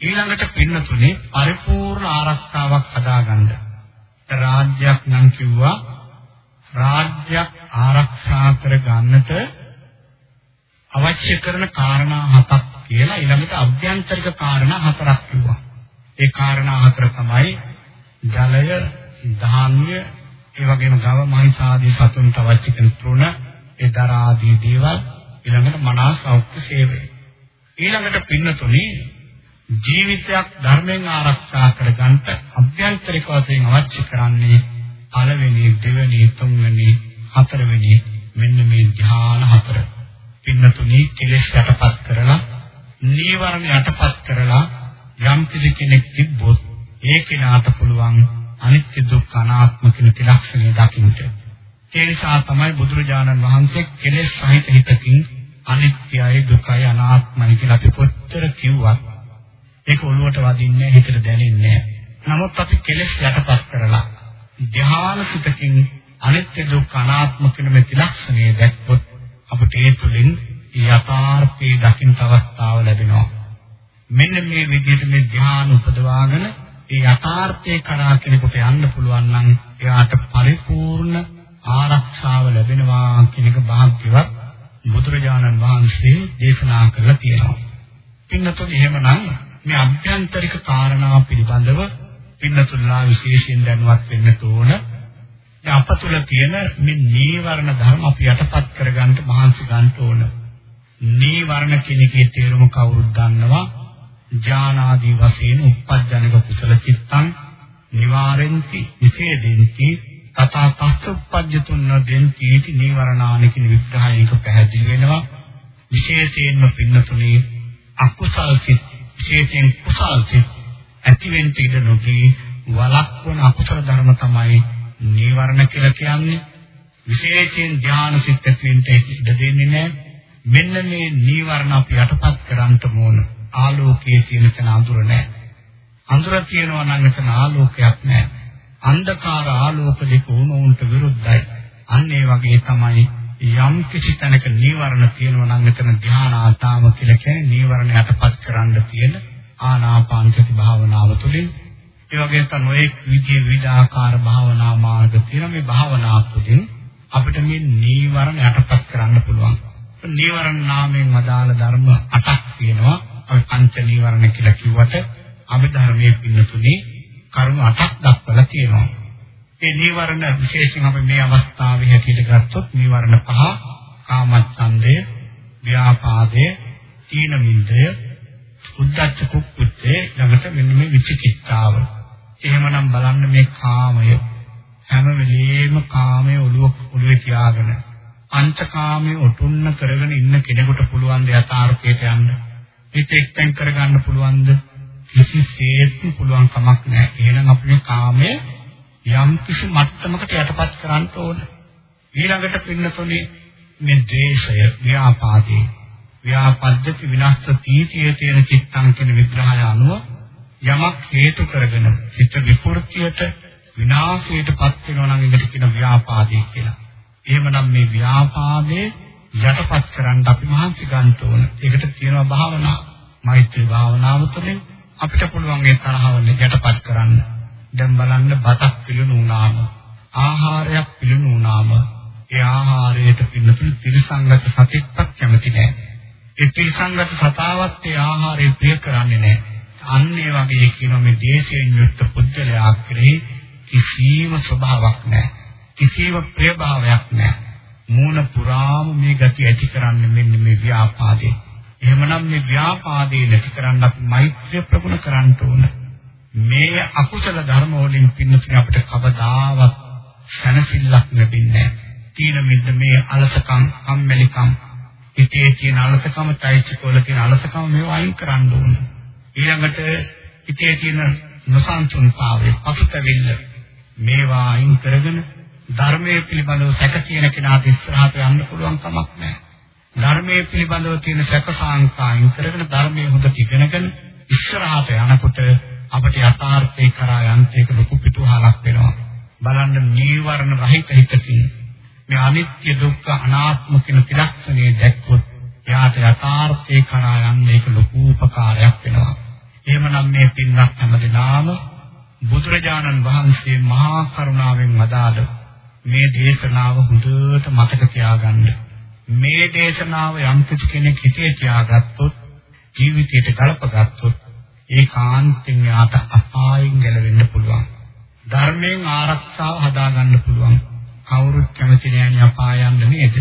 ඊළඟට පින්නතුනේ පරිපූර්ණ ආරක්ෂාවක් හදාගන්න. රාජ්‍යයක් නම් කිව්වා රාජ්‍යයක් ආරක්ෂා කර ගන්නට අවශ්‍ය කරන කාරණා හතක් කියලා ඊළඟට අභ්‍යන්තරික කාරණා හතරක් කිව්වා. ඒ කාරණා හතර තමයි ජලය, ධාන්‍ය, ඒ වගේම ගව මහිස ආදී සතුන්ට අවශ්‍ය කරන තෘණ, ඒ දර ආදී දේවල් ඊළඟට මනස සෞඛ්‍ය සේවය. ඊළඟට පින්නතුනි ජීවිතයක් ධර්මයෙන් ආරක්ෂා කරගන්නට අභ්‍යන්තරික වශයෙන් අවශ්‍ය කරන්නේ පළවෙනි, දෙවෙනි, තුන්වෙනි, හතරවෙනි මෙන්න මේ ධ්‍යාන හතර. පින්නතුනි කෙලෙස් යටපත් කරලා, නීවරණ යටපත් කරලා යම් කෙනෙක් තිබ්බොත් ඒ කෙනාට පුළුවන් අනිත්‍ය දුක්ඛ අනාත්ම කියන ත්‍රිලක්ෂණය දකින්න. ඒ නිසා තමයි බුදුරජාණන් වහන්සේ කෙලෙස් සහිත හිතකින් අනිත්‍යයි දුකයි අනාත්මයි කියලා අපි කොච්චර කිව්වත් ඒක ඔළුවට වදින්නේ හිතට දැනෙන්නේ නමුත් අපි කෙලෙස් යටපත් කරලා ධ්‍යාන සිතකින් අනිත්‍ය දුක්ඛ අනාත්ම කියන මේ ත්‍රිලක්ෂණය දැක්කොත් අපිට ඒ තුලින් යථාර්ථයේ දකින්න අවස්ථාව ලැබෙනවා. මෙන්න මේ විදිහට මේ ධ්‍යාන උපදවාගෙන ඒ යථාර්ථයේ කරා කෙනෙකුට යන්න පුළුවන් නම් එයාට පරිපූර්ණ ආරක්ෂාව ලැබෙනවා කියන එක භාග්‍යවත් බුදුරජාණන් වහන්සේ දේශනා කරලා තියෙනවා. පින්නතුන් එහෙමනම් මේ අභ්‍යන්තරික කාරණා පිළිබඳව පින්නතුන්ලා විශේෂයෙන් දැනුවත් වෙන්න ඕන. දැන් අප තුළ තියෙන මේ නීවරණ ධර්ම අපි යටපත් කරගන්න මහන්සි ගන්න ඕන. නීවරණ කියන එකේ තේරුම කවුරුත් දන්නවා. ඥානාදී වශයෙන් උප්පජ්ජනක කුසල චිත්තං නිවාරෙන්ති විසේදෙන්ති තථා තස්ස උප්පජ්ජතුන්න දෙන්ති इति නීවරණානි කියන විග්‍රහයක පැහැදිලි වෙනවා විශේෂයෙන්ම පින්නතුනේ අකුසල් සිත් විශේෂයෙන් කුසල් සිත් ඇතිවෙන්න ඉඩ නොදී වලක්වන අකුසල ධර්ම තමයි නීවරණ කියලා කියන්නේ විශේෂයෙන් ධානය සිත් ඇතිවෙන්න ඉඩ දෙන්නේ නැහැ මෙන්න මේ නීවරණ අපි යටපත් කරන්න ඕන ආලෝකයේ තියෙන තැන අඳුර නැහැ. අඳුර තියෙනවා නම් එතන ආලෝකයක් නැහැ. අන්ධකාර ආලෝක දෙක උණුන්ට විරුද්ධයි. අන්න ඒ වගේ තමයි යම් කිසි තැනක නීවරණ තියෙනවා නම් එතන ධානාතාව කියලා කියන්නේ නීවරණ යටපත් කරන්න තියෙන ආනාපානසති භාවනාව තුළින් ඒ වගේම තමයි විවිධ විවිධාකාර භාවනා මාර්ග තියෙන මේ භාවනා තුළින් අපිට මේ නීවරණ යටපත් කරන්න පුළුවන්. නීවරණ නාමයෙන් අදාළ ධර්ම 8ක් තියෙනවා. අපි පංච නීවරණ කියලා කිව්වට අභිධර්මයේ පින්නතුනේ කරුණු අටක් දක්වලා තියෙනවා. ඒ නීවරණ විශේෂයෙන් අපි මේ අවස්ථාවේ හැටියට ගත්තොත් නීවරණ පහ කාමච්ඡන්දය, ව්‍යාපාදය, තීන මිද්දය, උද්ධච්ච කුක්කුච්චේ ළඟට මෙන්න මේ විචිකිච්ඡාව. එහෙමනම් බලන්න මේ කාමය හැම වෙලෙම කාමයේ ඔළුව ඔළුවේ තියාගෙන පංචකාමයේ ඔටුන්න කරගෙන ඉන්න කෙනෙකුට පුළුවන් ද යථාර්ථයට යන්න. හිත එක්තෙන් කරගන්න පුළුවන්ද? කිසිසේත්ම පුළුවන් කමක් නැහැ. එහෙනම් අපි මේ කාමය යම් කිසි මට්ටමකට යටපත් කරන්න ඕන. ඊළඟට පින්නතොනේ මේ ද්වේෂය, ව්‍යාපාදේ, ව්‍යාපද්දති විනාශ තීතියේ තියෙන චිත්තං කියන විග්‍රහය අනුව යමක් හේතු කරගෙන චිත්ත විපෘතියට විනාශයටපත් වෙනවා නම් ඒකට කියන ව්‍යාපාදේ කියලා. එහෙමනම් මේ ව්‍යාපාදේ යටපත් කරන්න අපි මහන්සි ගන්න ඕන. ඒකට කියනවා භාවනාව. මෛත්‍රී භාවනාව තුළින් අපිට පුළුවන් ඒ තරහව යටපත් කරන්න. දැන් බලන්න බතක් පිළුණු වුණාම, ආහාරයක් පිළුණු වුණාම, ඒ ආහාරයට පින්නතුළු ත්‍රිසංගත සතිප්පක් කැමති නැහැ. ඒ ත්‍රිසංගත සතාවත් ඒ ආහාරය ප්‍රිය කරන්නේ නැහැ. අන්න ඒ වගේ කියනවා මේ දේශයෙන් යුක්ත පුද්ගලයා කෙරෙහි කිසිම ස්වභාවයක් නැහැ. කිසිම ප්‍රියභාවයක් නැහැ. මූණ පුරාම මේ ගති ඇති කරන්නේ මෙන්න මේ ව්‍යාපාදේ. එහෙමනම් මේ ව්‍යාපාදේ නැති කරන්න අපි මෛත්‍රිය ප්‍රගුණ කරන්න ඕන. මේ අකුසල ධර්ම වලින් පින්නතුනි අපිට කවදාවත් සැනසෙල්ලක් ලැබෙන්නේ නැහැ. තීන මිද්ද මේ අලසකම්, කම්මැලිකම්, හිතේ තියෙන අලසකම, চৈতසිකවල තියෙන අලසකම මේවා අයින් කරන්න ඕන. ඊළඟට හිතේ තියෙන නොසන්සුන්තාවය, පසුතැවිල්ල මේවා අයින් කරගෙන ධර්මයේ පිළිබඳව සැක තියෙන කෙනාට ඉස්සරහට යන්න පුළුවන් කමක් නැහැ. ධර්මයේ පිළිබඳව තියෙන සැක සාංකායින් කරගෙන ධර්මයේ හොඳට ඉගෙනගෙන ඉස්සරහට යනකොට අපට යථාර්ථේ කරා යන්න ඒක ලොකු පිටුහලක් වෙනවා. බලන්න නීවරණ රහිත හිතකින් මේ අනිත්‍ය දුක්ඛ අනාත්ම කියන ත්‍රිලක්ෂණය දැක්කොත් එයාට යථාර්ථේ කරා යන්න ඒක ලොකු උපකාරයක් වෙනවා. එහෙමනම් මේ පින්වත් හැමදෙනාම බුදුරජාණන් වහන්සේ මහා කරුණාවෙන් වදාළ මේ දේශනාව හොඳට මතක තියාගන්න. මේ දේශනාව යම් කෙනෙක් හිතේ තියාගත්තොත් ජීවිතයට ගලපගත්තොත් ඒ කාන්තෙන් යාට අපායෙන් ගැලවෙන්න පුළුවන්. ධර්මයෙන් ආරක්ෂාව හදාගන්න පුළුවන්. කවුරුත් කැමති නෑනේ අපාය යන්න නේද?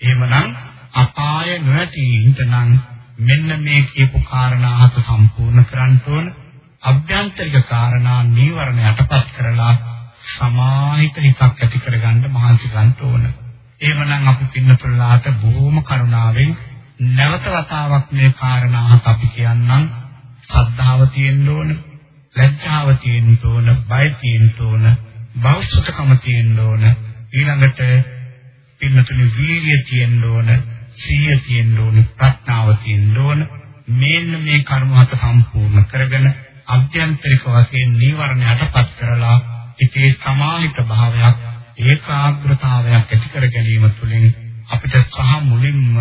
එහෙමනම් අපාය නොඇති ඉඳනං මෙන්න මේ කියපු කාරණා හත සම්පූර්ණ කරන්න ඕන. අභ්‍යන්තරික කාරණා නීවරණ යටපත් කරලා සමාහිත හිතක් ඇති කරගන්න මහන්සි ගන්න ඕන. එහෙමනම් අපි පින්නතුල්ලාට බොහොම කරුණාවෙන් නැවත වතාවක් මේ කාරණා හත අපි කියන්නම්. සද්ධාව තියෙන්න ඕන, ලැජ්ජාව තියෙන්න ඕන, බය තියෙන්න ඕන, බෞද්ධකම තියෙන්න ඕන. ඊළඟට පින්නතුනි වීර්යය තියෙන්න ඕන, සීය තියෙන්න ඕන, ප්‍රඥාව තියෙන්න ඕන. මේන්න මේ කර්ම හත සම්පූර්ණ කරගෙන අභ්‍යන්තරික වශයෙන් නීවරණ යටපත් කරලා ඉතේ සමාහිත භාවයක් ඒකාග්‍රතාවයක් ඇති කර ගැනීම තුළින් අපිට සහ මුලින්ම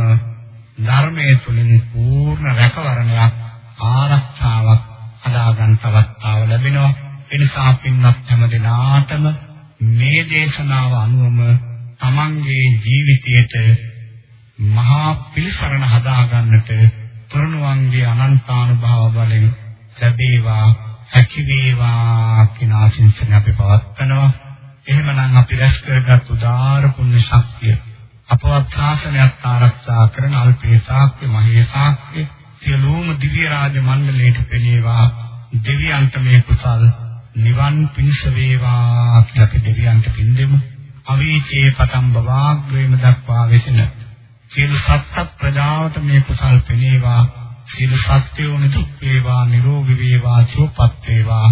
ධර්මයේ තුලින් පූර්ණ රැකවරණයක් ආරක්ෂාවක් හදාගන්න අවස්ථාව ලැබෙනවා ඒ නිසා පින්වත් හැම දිනාටම මේ දේශනාව අනුවම තමන්ගේ ජීවිතයට මහා පිළිසරණ හදාගන්නට තුරුණුවන්ගේ අනන්තානුභාව බලෙන් ලැබේවා හැකි වේවා කියන ආශිංසන අපි පවත්නවා. එහෙමනම් අපි රැස් කරගත් උදාාර පුණ්‍ය ශක්තිය අපවත් ශාසනයත් ආරක්ෂා කරන අල්පේ ශාක්‍ය මහේ ශාක්‍ය සියලුම දිව්‍ය රාජ මණ්ඩලයට පෙනේවා දෙවියන්ට මේ කුසල් නිවන් පිණිස වේවා කියලා අපි දෙවියන්ට පින්දෙමු. අවීචේ පතම් බවාග්‍රේම දක්වා වෙසෙන සියලු සත්ත්ව ප්‍රජාවට මේ කුසල් පෙනේවා. සියලු සත්‍යෝ නිදුක් වේවා නිරෝගී වේවා සුවපත් වේවා.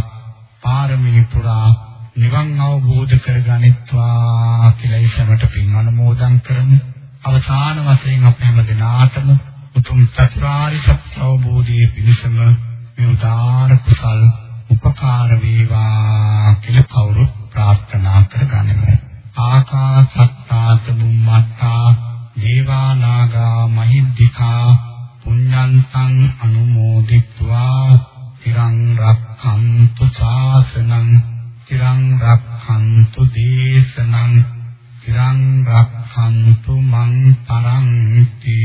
පාරමී පුරා නිවන් අවබෝධ කරගනිත්වා කියලා ඉසමට පින් අනුමෝදන් කරමු. අවසාන වශයෙන් අප හැම දිනාටම උතුම් චතුරාර්ය සත්‍ය අවබෝධයේ පිණසම මේ උදාාර කුසල් උපකාර වේවා කියලා කවුරුත් ප්‍රාර්ථනා කරගනිමු. ආකාසත්තාත බුම්මත්තා දේවා නාග මහිද්దికා පුඤ්ඤන්තං අනුමෝදිත්වා. තිරං රක්ඛන්තු ශාසනං තිරං රක්ඛන්තු දේශනං තිරං රක්ඛන්තු මං පරන්ති.